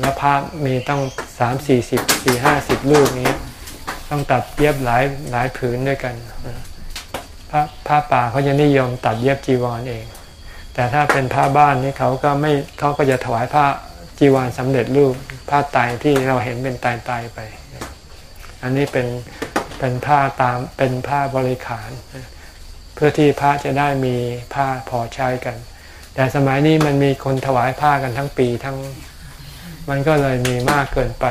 แล้วผ้ามีต้องสามสี่สิบสี่ห้าสิบลูกนี้ ต้องตัดเย็บหลายหลายผืนด้วยกันผ้าผ้าป่าเขาจะนิยมตัดเย็บจีวรเอง แต่ถ้าเป็นผ้าบ้านนี่เขาก็ไม่เขาก็จะถวายผ้าจีวรสำเร็จรูปผ้าไตที่เราเห็นเป็นไตไตไป อันนี้เป็นเป็นผ้าตามเป็นผ้าบริขาร เพื่อที่พระจะได้มีผ้าพอใช้กัน แต่สมัยนี้มันมีคนถวายผ้ากันทั้งปีทั้งมันก็เลยมีมากเกินไป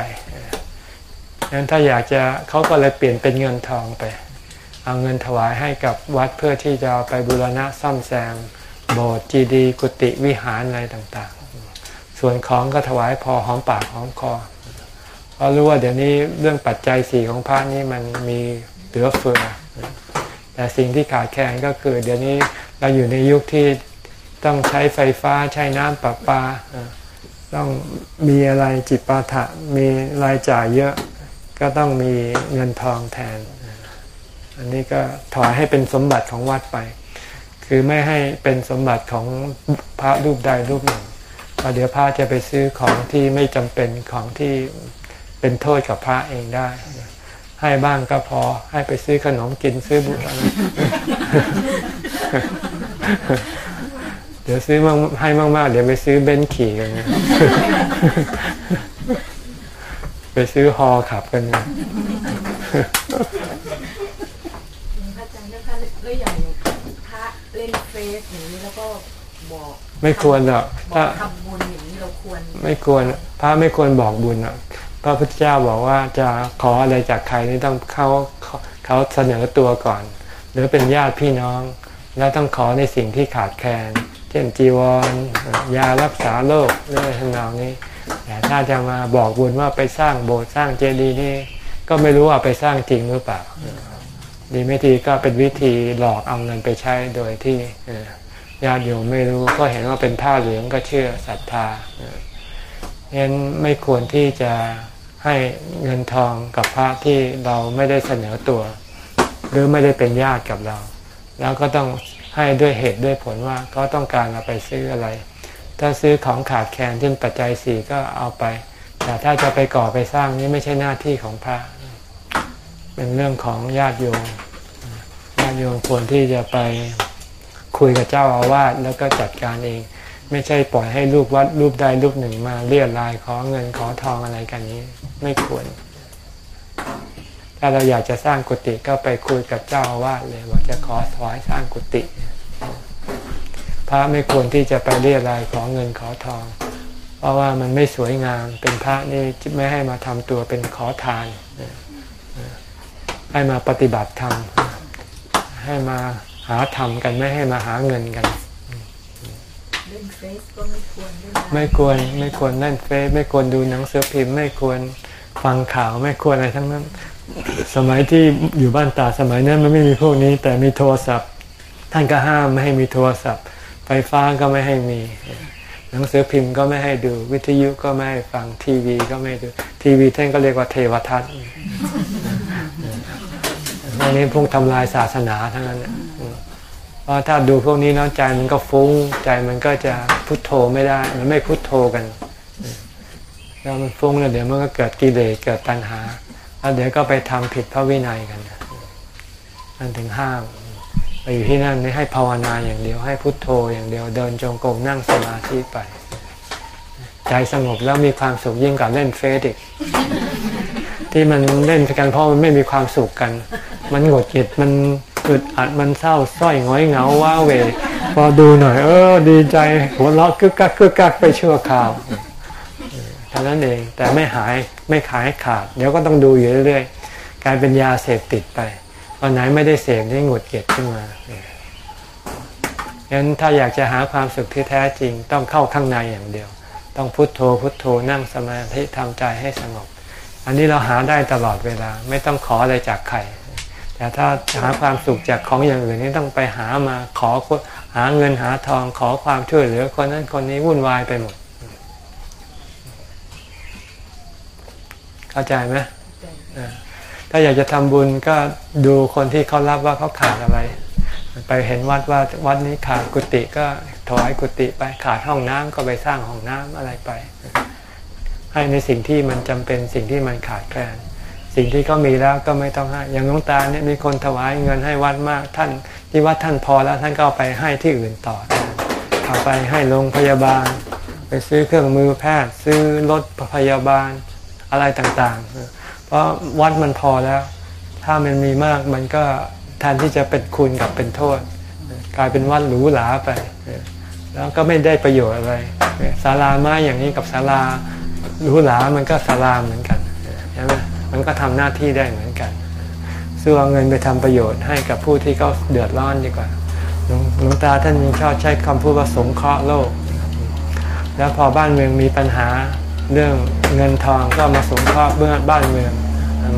งั้นถ้าอยากจะเขาก็เลยเปลี่ยนเป็นเงินทองไป เอาเงินถวายให้กับวัดเพื่อที่จะเอาไปบูรณะซ่อมแซม โบสถ์จีดีกุฏิวิหารอะไรต่างๆ ส่วนของก็ถวายพอหอมปากหอมคอเพราะรู้ว่าเดี๋ยวนี้เรื่องปัจจัยสี่ของพระนี่มันมีเหลือเฟือ แต่สิ่งที่ขาดแคลนก็คือ เดี๋ยวนี้เราอยู่ในยุคที่ต้องใช้ไฟฟ้าใช้น้ำประปา ต้องมีอะไรจิปาถะมีรายจ่ายเยอะก็ต้องมีเงินทองแทน อันนี้ก็ถอยให้เป็นสมบัติของวัดไป คือไม่ให้เป็นสมบัติของพระรูปใดรูปหนึ่งเราเดี๋ยวพระจะไปซื้อของที่ไม่จำเป็นของที่เป็นโทษกับพระเองได้ ให้บ้างก็พอให้ไปซื้อขนมกินซื้อบุหรี่เดี๋ยวซื้อมากให้มากๆ เดี๋ยวไปซื้อเบนซ์ขี่กันนะไปซื้อฮอขับกันนะ พระอาจารย์นะคะแล้วอย่างพระเล่นเฟ ซอย่างนี้แล้วก็บอกไม่ควรหรอกบอถ้ากทำบุญอย่างนี้เราควร ไม่ควรพระไม่ควรบอกบุญอะพระพุทธเจ้าบอกว่าจะขออะไรจากใครนี่ต้องเขาเขาเขาเสนอตัวก่อน หรือเป็นญาติพี่น้อง แล้วต้องขอในสิ่งที่ขาดแคลนเช่นจีวรยารักษาโรคเรื่องทำนองนี้แต่ถ้าจะมาบอกบุญว่าไปสร้างโบสถ์สร้างเจดีย์นี่ก็ไม่รู้ว่าไปสร้างจริงหรือเปล่า ดีไม่ดีก็เป็นวิธีหลอกเอาเงินไปใช้โดยที่ญาติโยมไม่รู้ก็เห็นว่าเป็นผ้าเหลืองก็เชื่อศรัทธาเอองั้นไม่ควรที่จะให้เงินทองกับพระที่เราไม่ได้เสนอตัว หรือไม่ได้เป็นญาติกับเรา แล้วก็ต้องให้ด้วยเหตุด้วยผลว่าเขาต้องการเอาไปซื้ออะไร ถ้าซื้อของขาดแคลนเช่นปัจจัยสี่ก็เอาไป แต่ถ้าจะไปก่อไปสร้างนี่ไม่ใช่หน้าที่ของพระ เป็นเรื่องของญาติโยมญาติโยมควรที่จะไปคุยกับเจ้าอาวาสแล้วก็จัดการเอง ไม่ใช่ปล่อยให้รูปวัดรูปใดรูปหนึ่งมาเรียรายขอเงินขอทองอะไรกันนี้ ไม่ควร ถ้าเราอยากจะสร้างกุฏิก็ไปคุยกับเจ้าอาวาสเลยว่าจะขอถวายสร้างกุฏิพระไม่ควรที่จะไปเรียรายขอเงินขอทอง เพราะว่ามันไม่สวยงามเป็นพระนี่ไม่ให้มาทำตัวเป็นขอทาน ให้มาปฏิบัติธรรม ให้มาหาธรรมกันไม่ให้มาหาเงินกัน เล่นเฟซก็ไม่ควรด้วยนะไม่ควรไม่ควรเล่นเฟซไม่ควรดูหนังสือพิมพ์ ไม่ควรฟังข่าวไม่ควรอะไรทั้งนั้น สมัยที่อยู่บ้านตาสมัยนั้นมันไม่มีพวกนี้ แต่มีโทรศัพท์ ท่านก็ห้ามไม่ให้มีโทรศัพท์ ไฟฟ้าก็ไม่ให้มี หนังสือพิมพ์ก็ไม่ให้ดู วิทยุก็ไม่ให้ฟังทีวีก็ไม่ดูทีวีท่านก็เรียกว่าเทวทัศน์ อันนี้พวกทำลายศาสนาทั้งนั้นน่ะอืมเพราะถ้าดูพวกนี้แล้วใจมันก็ฟุ้งใจมันก็จะพุทโธไม่ได้ มันไม่พุทโธกันแล้วมันฟุ้งแล้วเดี๋ยวมันก็เกิดกิเลสเกิดตัณหาแล้วเดี๋ยวก็ไปทำผิดพระวินัยกันนั่นถึงห้ามไปอยู่ที่นั่นไม่ให้ภาวนาอย่างเดียว ให้พุทโธอย่างเดียวเดินจงกรมนั่งสมาธิไป ใจสงบแล้วมีความสุขยิ่งกว่าเล่นเฟซอีกที่มันเล่นกันเพราะมันไม่มีความสุขกัน มันหงุดหงิดมันอึดอัดมันเศร้าสร้อยหงอยเหงาว้าเว พอดูหน่อย เออ ดีใจหัวเราะกึกกักกึกกักไปชั่วคราวเท่านั้นเองแต่ไม่หายไม่ขายขาด เดี๋ยวก็ต้องดูอยู่เรื่อยๆกลายเป็นยาเสพติดไปวันไหนไม่ได้เสพนี่หงุดหงิดขึ้นมางั้นถ้าอยากจะหาความสุขที่แท้จริงต้องเข้าข้างในอย่างเดียว ต้องพุโทโธพุโทโธนั่งสมาธิทำใจให้สงบ อันนี้เราหาได้ตลอดเวลา ไม่ต้องขออะไรจากใคร แต่ถ้าหาความสุขจากของอย่างอื่นนี่ต้องไปหามาขอหาเงินหาทองขอความช่วยเหลือคนนั้นคนนี้วุ่นวายไปหมด เข้าใจไหมถ้าอยากจะทำบุญก็ดูคนที่เขารับว่าเขาขาดอะไร ไปเห็นวัดว่าวัดนี้ขาดกุฏิก็ถวายกุฏิไปขาดห้องน้ำก็ไปสร้างห้องน้ำอะไรไป ให้ในสิ่งที่มันจำเป็นสิ่งที่มันขาดแคลน สิ่งที่เขามีแล้วก็ไม่ต้องให้ อย่างหลวงตาเนี่ยมีคนถวายเงินให้วัดมากท่านที่วัดท่านพอแล้วท่านก็เอาไปให้ที่อื่นต่อ เอาไปให้โรงพยาบาล ไปซื้อเครื่องมือแพทย์ ซื้อรถพยาบาลอะไรต่างๆ เพราะวัดมันพอแล้ว ถ้ามันมีมากมันก็แทนที่จะเป็นคุณกับเป็นโทษ กลายเป็นวัดหรูหราไป แล้วก็ไม่ได้ประโยชน์อะไรศาลาไม้อย่างนี้กับศาลาหรูหรามันก็ศาลาเหมือนกันใช่ไหม มันก็ทำหน้าที่ได้เหมือนกันซื้อเอาเงินไปทำประโยชน์ให้กับผู้ที่เขาเดือดร้อนดีกว่าหลวงตาท่านยังชอบใช้คำพูดว่าสงเคราะห์โลก แล้วพอบ้านเมืองมีปัญหาเรื่องเงินทองก็มาสงเคราะห์เบื้องบ้านเมือง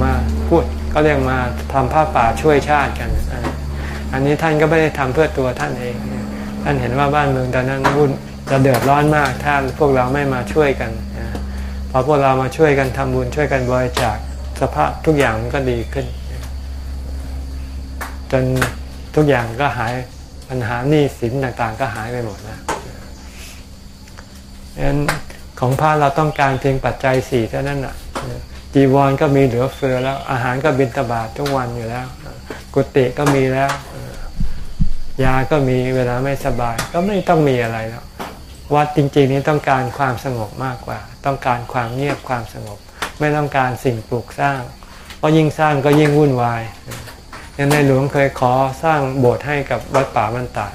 มาพูดก็เรียกมาทำผ้าป่าช่วยชาติกัน อันนี้ท่านก็ไม่ได้ทำเพื่อตัวท่านเอง ท่านเห็นว่าบ้านเมืองตอนนั้นวุ่นจะเดือดร้อนมากถ้าพวกเราไม่มาช่วยกันพอพวกเรามาช่วยกันทำบุญช่วยกันบริจาค สภาพทุกอย่างมันก็ดีขึ้น จนทุกอย่างก็หายปัญหาหนี้สินต่างๆ ก็หายไปหมดนะดังนั้นของพระเราต้องการเพียงปัจจัยสี่เท่านั้นอะจีวรก็มีเหลือเฟือแล้ว อาหารก็บินตบาททุกวันอยู่แล้ว กุฏิก็มีแล้ว ยาก็มีเวลาไม่สบาย ก็ไม่ต้องมีอะไรแล้ววัดจริงๆนี้ต้องการความสงบมากกว่า ต้องการความเงียบความสงบ ไม่ต้องการสิ่งปลูกสร้าง เพราะยิ่งสร้างก็ยิ่งวุ่นวายอย่างในหลวงเคยขอสร้างโบสถ์ให้กับวัดป่ามันตาด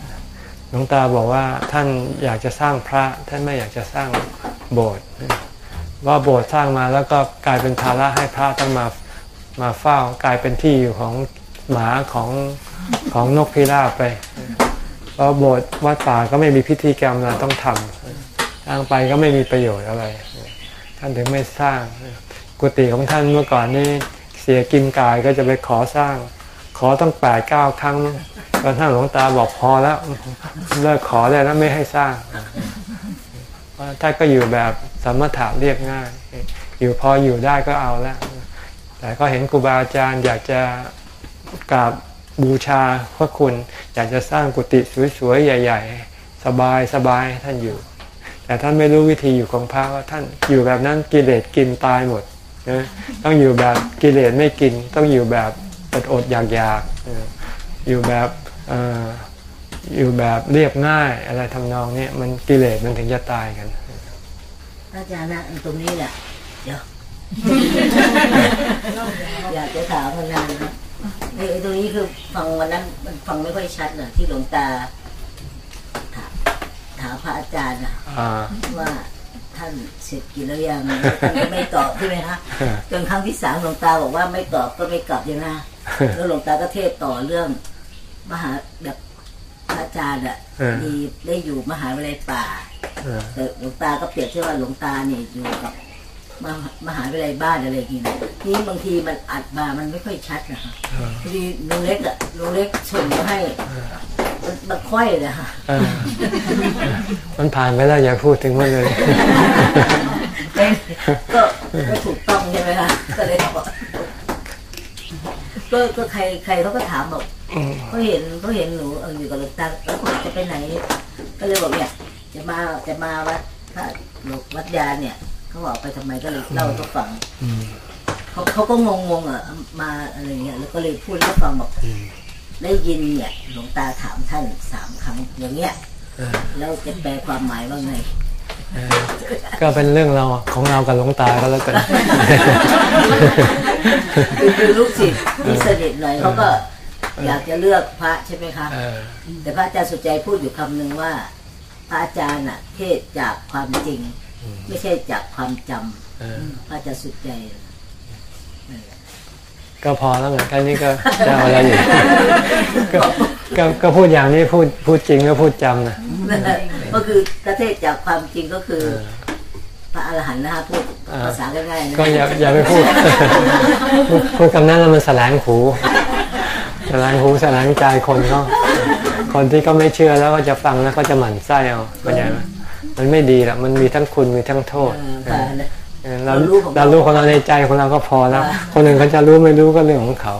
หลวงตาบอกว่าท่านอยากจะสร้างพระ ท่านไม่อยากจะสร้างโบสถ์ว่าโบสถ์สร้างมาแล้วก็กลายเป็นภาระให้พระต้องมามาเฝ้ากลายเป็นที่อยู่ของหมาของของนกพิราบไปเพราะโบสถ์วัดป่าก็ไม่มีพิธีกรรมเราต้องทำสร้างไปก็ไม่มีประโยชน์อะไร ท่านถึงไม่สร้าง กุฏิของท่านเมื่อก่อนนี่เสียกินกายก็จะไปขอสร้าง ขอต้องแปดเก้าครั้งตอนท่านหลวงตาบอกพอแล้วเลิกขอได้แล้วไม่ให้สร้างท่านก็อยู่แบบสมถะเรียบง่าย อยู่พออยู่ได้ก็เอาแล้วแต่ก็เห็นครูบาอาจารย์อยากจะกราบบูชาพระคุณ อยากจะสร้างกุฏิสวยๆ ใหญ่ ๆ สบายสบายท่านอยู่ แต่ท่านไม่รู้วิธีอยู่ของพระว่าท่านอยู่แบบนั้นกิเลสกินตายหมด ต้องอยู่แบบกิเลสไม่กิน ต้องอยู่แบบอดอดอยากอยากอยู่แบบอยู่แบบเรียบง่ายอะไรทำนองนี้มันกิเลสมันถึงจะตายกันอาจารย์นะตรงนี้แหละเดี๋ยวอยากจะถามมานานนะไอ้ตรงนี้คือฟังวันนั้นมันฟังไม่ค่อยชัดเลยที่หลวงตา ถามถามพระอาจารย์นะว่า ท่านเสร็จกินแล้วยังท่านก็ไม่ตอบใช่ไหมฮะจนครั้งที่สามหลวงตาบอกว่าไม่ตอบก็ไม่กลับยังนะแล้วหลวงตาก็เทศต่อเรื่อง มหาแบบพระอาจารย์อะมีได้อยู่มหาวิทยาลัยป่าแต่หลวงตาก็เปรียบเทียบว่าหลวงตาเนี่ยอยู่กับ มามหาวิทยาลัยบ้านอะไรอย่างนี้นะนี่บางทีมันอัดมามันไม่ค่อยชัดนะคะพอดีลุงเล็กอะลุงเล็กส่งมาให้มันมันค่อยเลยค่ะมันผ่านไปแล้วอย่าพูดถึงมันเลยก็ก็ถูกต้องใช่ไหมคะก็เลยบอกก็ก็ใครใครเขาก็ถามบอกเขาเห็นเขาเห็นหนูเอออยู่กับหลวงตาแล้วผมจะไปไหน ก็เลยบอกเนี่ยจะมาจะมาวัดพระหลวงวัดยาเนี่ย เขาบอกไปทำไมก็เลยเล่าให้เขาฟังเขาเขาก็งงงๆอะมาอะไรเงี้ยแล้วก็เลยพูดให้เขาฟังบอกได้ยินเนี่ยหลวงตาถามท่านสามครั้งอย่างเงี้ยแล้วจะแปลความหมายว่าไงก็เป็นเรื่องเราของเรากับหลวงตาก็แล้วกันคือลูกศิษย์ที่สนิทหน่อยเขาก็อยากจะเลือกพระใช่ไหมคะแต่พระอาจารย์สุใจพูดอยู่คำหนึ่งว่า พระอาจารย์น่ะ เทศจากความจริง ไม่ใช่จากความจำพระอาจารย์สุใจก็พอแล้วเหมือนกันนี่ก็จะเอาอะไรอยู่ก็ก็พูดอย่างนี้พูดพูดจริงก็พูดจำนะก็คือประเทศจากความจริงก็คือพระอรหันต์นะคะพูดภาษาง่ายๆนะก็อย่าอย่าไปพูดพูดคำนั้นแล้วมันแสลงหูแสลงหูแสลงใจคนก็คนที่ก็ไม่เชื่อแล้วก็จะฟังแล้วก็จะหมั่นไส้เอาเข้าใจไหม มันไม่ดีหรอกมันมีทั้งคุณมีทั้งโทษเราเรารู้ของเราในใจของเราก็พอแล้ว คนอื่นเขาจะรู้ไม่รู้ก็เรื่องของเขา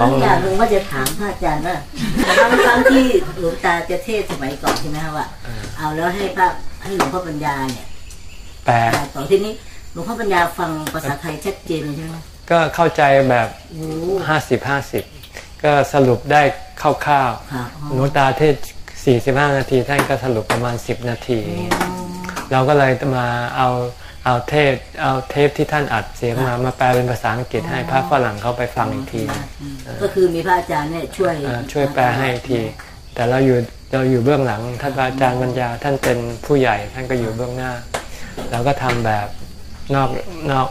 ของอย่างหนึ่งว่าจะถามพระอาจารย์ว่าครั้งครั้งที่หลวงตาจะเทศสมัยก่อนใช่ไหมคะว่า เอาแล้วให้พระให้หลวงพ่อปัญญาเนี่ยแปลต่อที่นี้หลวงพ่อปัญญาฟังภาษาไทยชัดเจนเลยใช่ไหมก็เข้าใจแบบห้าสิบห้าสิบก็สรุปได้คร่าวๆหลวงตาเทศ สี่สิบห้านาทีท่านก็สรุปประมาณสิบนาที เราก็เลยมาเอาเอาเทปเอาเทปที่ท่านอัดเสียงมามาแปลเป็นภาษาอังกฤษให้พระฝรั่งเขาไปฟังอีกที ก็คือมีพระอาจารย์เนี่ยช่วยช่วยแปลให้อีกที แต่เราอยู่เราอยู่เบื้องหลังท่านอาจารย์ปัญญาท่านเป็นผู้ใหญ่ท่านก็อยู่เบื้องหน้าเราก็ทำแบบนอกนอก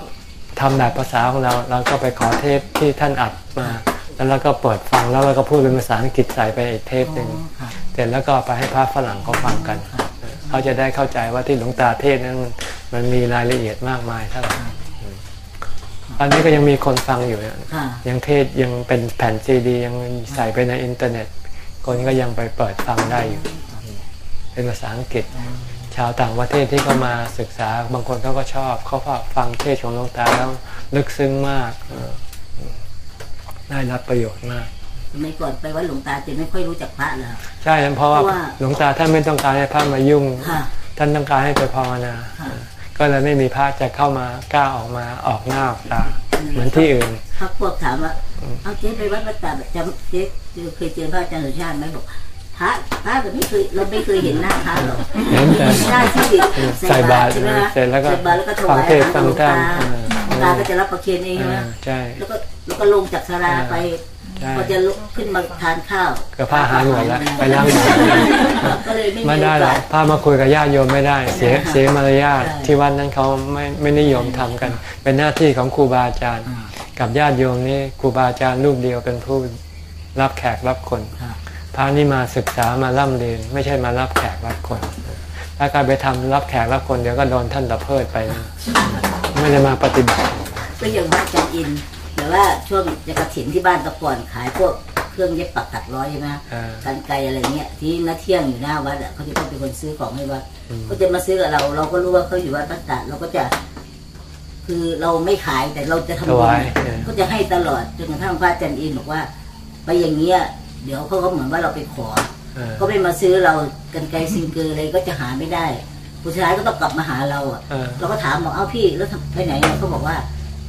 ทำแบบภาษาของเราเราก็ไปขอเทปที่ท่านอัดมา แล้วเราก็เปิดฟังแล้วเราก็พูดเป็นภาษาอังกฤษใส่ไปอีกเทปหนึ่งเสร็จแล้วก็ไปให้พระฝรั่งเขาฟังกัน เขาจะได้เข้าใจว่าที่หลวงตาเทศนั้นมันมีรายละเอียดมากมายเท่าไหร่อันนี้ก็ยังมีคนฟังอยู่ยังเทศยังเป็นแผ่นซีดี ยังใส่ไปในอินเทอร์เน็ต คนก็ยังไปเปิดฟังได้อยู่ เป็นภาษาอังกฤษ ชาวต่างประเทศที่เขามาศึกษา บางคนเขาก็ชอบ เขาฟังเทศของหลวงตาแล้วลึกซึ้งมาก ได้รับประโยชน์มากไม่ก่อนไปว่าหลวงตาจะไม่ค่อยรู้จักพระเลยใช่เพราะว่าหลวงตาท่านไม่ต้องการให้พระมายุ่ง ท่านต้องการให้ไปภาวนา ก็เลยไม่มีพระจะเข้ามากล้าออกมาออกหน้าออกตาเหมือนที่อื่นพักพวกถามว่าเอาเจ๊ไปวัดพระตาจำเจ๊เคยเจอพระอาจารย์สุชาติไหมบอกพระพระแบบไม่เคยเราไม่เคยเห็นหน้าพระหรอกเห็นแต่หน้าที่ใส่บาตรใช่ไหมคะเสร็จแล้วก็ใส่บาตรแล้วก็ถฟัวางยเทศน์อาฟัหางรหลวงธรรตามอ่าหลวง ตาก็จะรับประเคนเองใช่ไหมอ่าใช่แล้วก็แล้วก็ลงจากสาราไปใช่พอจะลุกขึ้นมาทานข้าวก็ผ้าหายหมดแล้วไปล้างหมดก็เลยไม่ไม่มีได้โอหรอกกาสพามาคุยกับญาติโยมไม่ได้ เสียใช่เสียมารยาทใช่ที่วัดนั้นเขาไม่ไม่นิยมทำกัน เป็นหน้าที่ของครูบาอาจารย์อ่ากับญาติโยมนี่ครูบาอาจารย์รูปเดียวเป็นผู้รับแขกรับคนครับพระนี่มาศึกษามาร่ำเรียนไม่ใช่มารับแขกรับคน ถ้าการไปทำรับแขกรับคนเดี๋ยวก็โดนท่านตะเพิดไปนะไม่ได้มาปฏิบัติก็อย่างบ้านอาจารย์อินแต่ว่าช่วงจะกระถินที่บ้านตะก่อนขายพวกเครื่องเย็บปักตัดร้อยใช่ไหมอ่ากันไกรอะไรเงี้ยที่นัดเที่ยงอยู่หน้าวัดอะเขาจะต้องเป็นคนซื้อของให้วัดก็จะมาซื้อกับเรา เราก็รู้ว่าเขาอยู่วัดปัตตาเราก็จะ คือเราไม่ขายแต่เราจะทำถบุญวายเออก็จะให้ตลอดจนกระทั่งพระอาจารย์อินบอกว่า ไปอย่างเงี้ยเดี๋ยวเขาก็เหมือนว่าเราไปขอเออ ก็ไม่มาซื้อเรากันไกรซิงเกอร์อะไรก็จะหาไม่ได้ผู้ชายก็ต้องกลับมาหาเราอะเออเราก็ถามบอกเอ้าพี่แล้วทำไปไหนเนี่ยเขาบอกว่า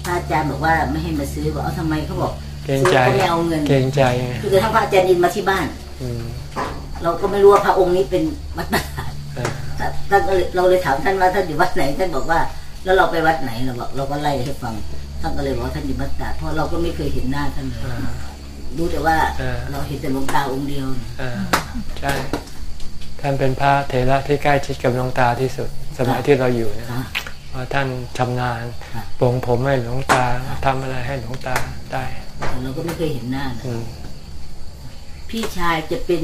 พระอาจารย์บอกว่าไม่ให้มาซื้อบอกเอ้าทำไมเขาบอกเกรงซื้อใจก็ไม่เอาเงินเกรงใจไงคือทั้งพระอาจารย์อินมาที่บ้านอืมเราก็ไม่รู้ว่าพระองค์นี้เป็นวัดประสาทเออท่านก็เลยเราเลยถามท่านว่าท่านอยู่วัดไหนท่านบอกว่า แล้วเราไปวัดไหนเราบอกเราก็ไล่ให้ฟังท่านก็เลยบอกว่าท่านอยู่วัดตาดเพราะเราก็ไม่เคยเห็นหน้าท่านเลยอ่า รู้แต่ว่าเออเราเห็นแต่หลวงตาองค์เดียวเออใช่ท่านเป็นพระเถระที่ใกล้ชิดกับหลวงตาที่สุด สมัยที่เราอยู่เนะครับเพราะท่านชำนาญครับปลงผมให้หลวงตาทำอะไรให้หลวงตาได้แต่เราก็ไม่เคยเห็นหน้านะอืมพี่ชายจะเป็น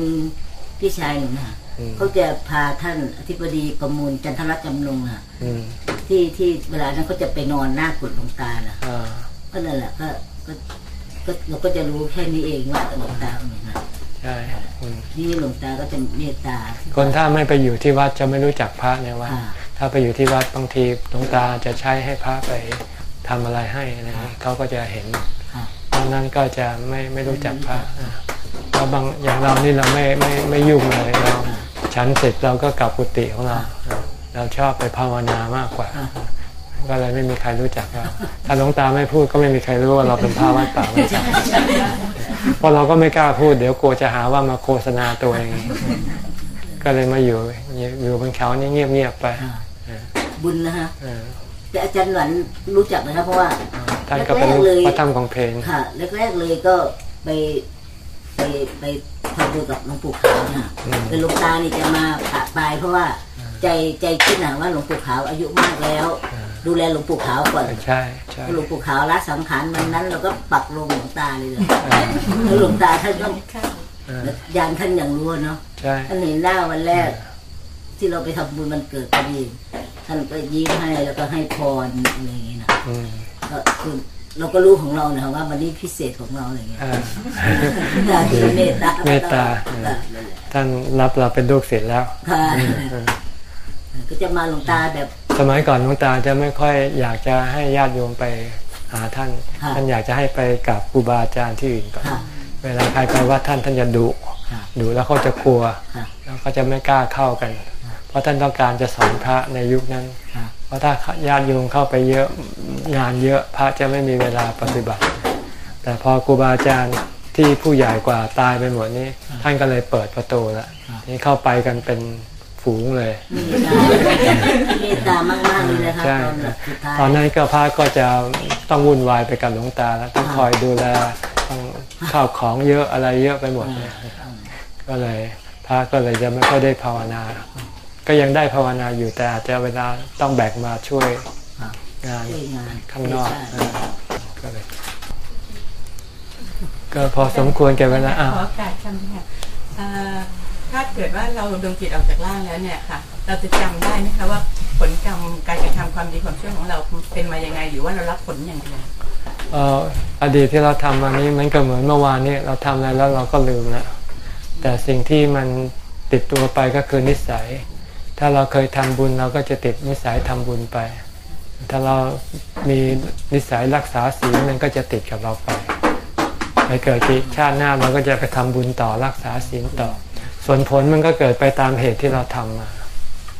พี่ชายหนูนะอืมเขาจะพาท่านอธิบดีประมูลจันทรัตน์จำนงนะอืมที่ที่เวลานั้นเขาจะไปนอนหน้ากุฏหลวงตานะอ่าก็นั่นแหละก็ก็ ก็เราก็จะรู้แค่นี้เองว่าหลวงตาเป็นยังไงใช่อืมนี่หลวงตาก็จะเมตตา คนถ้าไม่ไปอยู่ที่วัดจะไม่รู้จักพระในวัดอ่าถ้าไปอยู่ที่วัดบางทีหลวงตาจะใช้ให้พระไปทำอะไรให้อะไรเงี้ยเขาก็จะเห็นค่ะตอนนั้นก็จะไม่ไม่รู้จักพระอ่าแล้วบางอย่างเรานี่เราไม่ไม่ไม่ยุ่งเลยเราฉันเสร็จเราก็กลับกุฏิของเราอ่าเราชอบไปภาวนามากกว่า ก็เลยไม่มีใครรู้จักเราถ้าหลวงตาไม่พูดก็ไม่มีใครรู้ว่าเราเป็นพระวัดป่าวัดป่าเพราะเราก็ไม่กล้าพูดเดี๋ยวกลัวจะหาว่ามาโฆษณาตัวเองก็เลยมาอยู่อยู่บนเขานี่เงียบๆไปบุญนะฮะเออแต่อาจารย์หวันรู้จักนะครับเพราะว่าท่านก็เป็นแรกๆเลยพระธรรมของเพลงค่ะแรกๆเลยก็ไปไปไปทำบุญกับหลวงปู่ขาวนะอืมเป็นหลวงตานี่จะมาปะปลายเพราะว่าใจใจคิดนะว่าหลวงปู่ขาวอายุมากแล้ว ดูแลหลวงปู่ขาวก่อนใช่ใช่พอหลวงปู่ขาวละสังขารวันนั้น เราก็ปักลงหลวงตาเลยเลยแล้วหลวงตาท่านก็เออยานท่านอย่างรู้เนาะใช่ท่านเห็นหน้าวันแรก ที่เราไปทำบุญมันเกิดพอดีท่านก็ยิ้มให้แล้วก็ให้พรอะไรอย่างงี้นะอืมก็คือเราก็รู้ของเรานะว่าวันนี้พิเศษของเราอะไรอย่างเงี้ยอ่าการที่เมตตาเมตตาค่ะท่านรับเราเป็นลูกศิษย์แล้วค่ะเออก็จะมาหลวงตาแบบ สมัยก่อนหลวงตาจะไม่ค่อยอยากจะให้ญาติโยมไปหาท่านค่ะท่านอยากจะให้ไปกับครูบาอาจารย์ที่อื่นก่อนค่ะเวลาใครไปวัดท่านท่านจะดุค่ะดุแล้วเขาจะกลัวค่ะแล้วก็จะไม่กล้าเข้ากัน เพราะท่านต้องการจะสอนพระในยุคนั้นค่ะเพราะถ้าญาติโยมเข้าไปเยอะงานเยอะพระจะไม่มีเวลาปฏิบัติ แต่พอครูบาอาจารย์ที่ผู้ใหญ่กว่าตายไปหมดนี้ ท่านก็เลยเปิดประตูแล้วนี่เข้าไปกันเป็น ฝูงเลยเมตตามากๆเลยนะคะใช่ตอนแบบสุดท้ายตอนนั้นก็พระก็จะต้องวุ่นวายไปกับหลวงตาแล้วต้องคอยดูแลต้องข้าวของเยอะอะไรเยอะไปหมดเนี่ยก็เลยพระก็เลยจะไม่ค่อยได้ภาวนา ก็ยังได้ภาวนาอยู่แต่อาจจะเวลาต้องแบกมาช่วยค่ะงานช่วยงานข้างนอกใช่เออก็เลยก็พอสมควรแก่เวลาอ้าวขอโอกาสคำค่ะเอ่อ ถ้าเกิดว่าเราดวงจิตออกจากร่างแล้วเนี่ยค่ะ เราจะจำได้ไหมคะว่าผลกรรมการกระทำความดีความชั่วของเราเป็นมายังไง หรือว่าเรารับผลอย่างเดียวเอ่ออดีตที่เราทำมานี้มันก็เหมือนเมื่อวานนี้เราทำอะไรแล้วเราก็ลืมแล้วแต่สิ่งที่มันติดตัวไปก็คือนิสัย ถ้าเราเคยทำบุญเราก็จะติดนิสัยทำบุญไป ถ้าเรามีนิสัยรักษาศีลมันก็จะติดกับเราไปไปเกิดชาติหน้าเราก็จะไปทำบุญต่อรักษาศีลต่อ ส่วนผลมันก็เกิดไปตามเหตุที่เราทำมา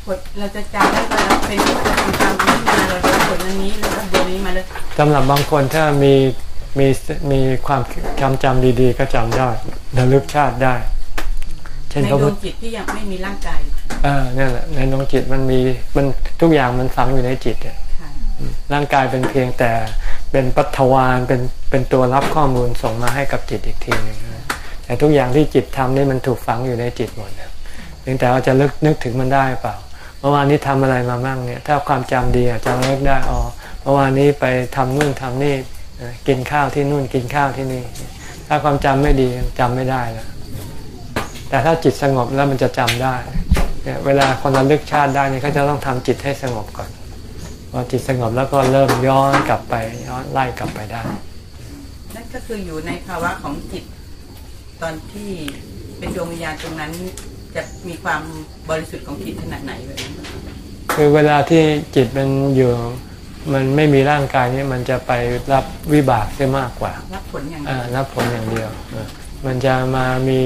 ผลเราจะจำได้ว่าเราเป็นที่เราทำตามนี้มาเราได้ผลอันนี้เราทำเดือนนี้มาแล้วสำหรับบางคนถ้ามีมีมีความจำจำดีๆ ก็จำได้ระลึกชาติได้ เช่นในพระดพุวทธงจิตที่ยังไม่มีร่างกายเออนั่นแหละในดวงจิตมันมีมันทุกอย่างมันฝังอยู่ในจิตเนี่ยค่ะร่างกายเป็นเพียงแต่เป็นปัทวารเป็นเป็นตัวรับข้อมูลส่งมาให้กับจิตอีกทีหนึ่งนะ แต่ทุกอย่างที่จิตทำนี่มันถูกฝังอยู่ในจิตหมดนะเพียงแต่เราจะลึกนึกถึงมันได้เปล่าเมื่อวานนี้ทำอะไรมาบ้างเนี่ย ถ้าความจำดีอาจจะเลิกได้อ๋อเมื่อวานนี้ไปทำนู่นทำนี่กินข้าวที่นู่นกินข้าวที่นี่ ถ้าความจำไม่ดีจำไม่ได้แล้วแต่ถ้าจิตสงบแล้วมันจะจำได้เนี่ยเวลาคนระลึกชาติได้เนี่ยเขาจะต้องทำจิตให้สงบก่อนพอจิตสงบแล้วก็เริ่มย้อนกลับไปย้อนไล่กลับไปได้ นั่นก็คืออยู่ในภาวะของจิต ตอนที่เป็นดวงวิญญาณตรงนั้น จะมีความบริสุทธิ์ของจิตขนาดไหนแบบนั้นคือเวลาที่จิตมันอยู่มันไม่มีร่างกายนี้มันจะไปรับวิบากได้มากกว่า รับผลอย่างอ่ารับผลอย่างเดียวเออมันจะมามี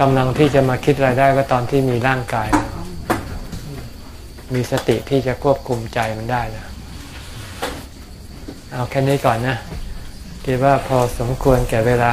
กำลังที่จะมาคิดอะไรได้ก็ตอนที่มีร่างกายแล้วมีสติที่จะควบคุมใจมันได้นะเอาแค่นี้ก่อนนะคิดว่าพอสมควรแก่เวลา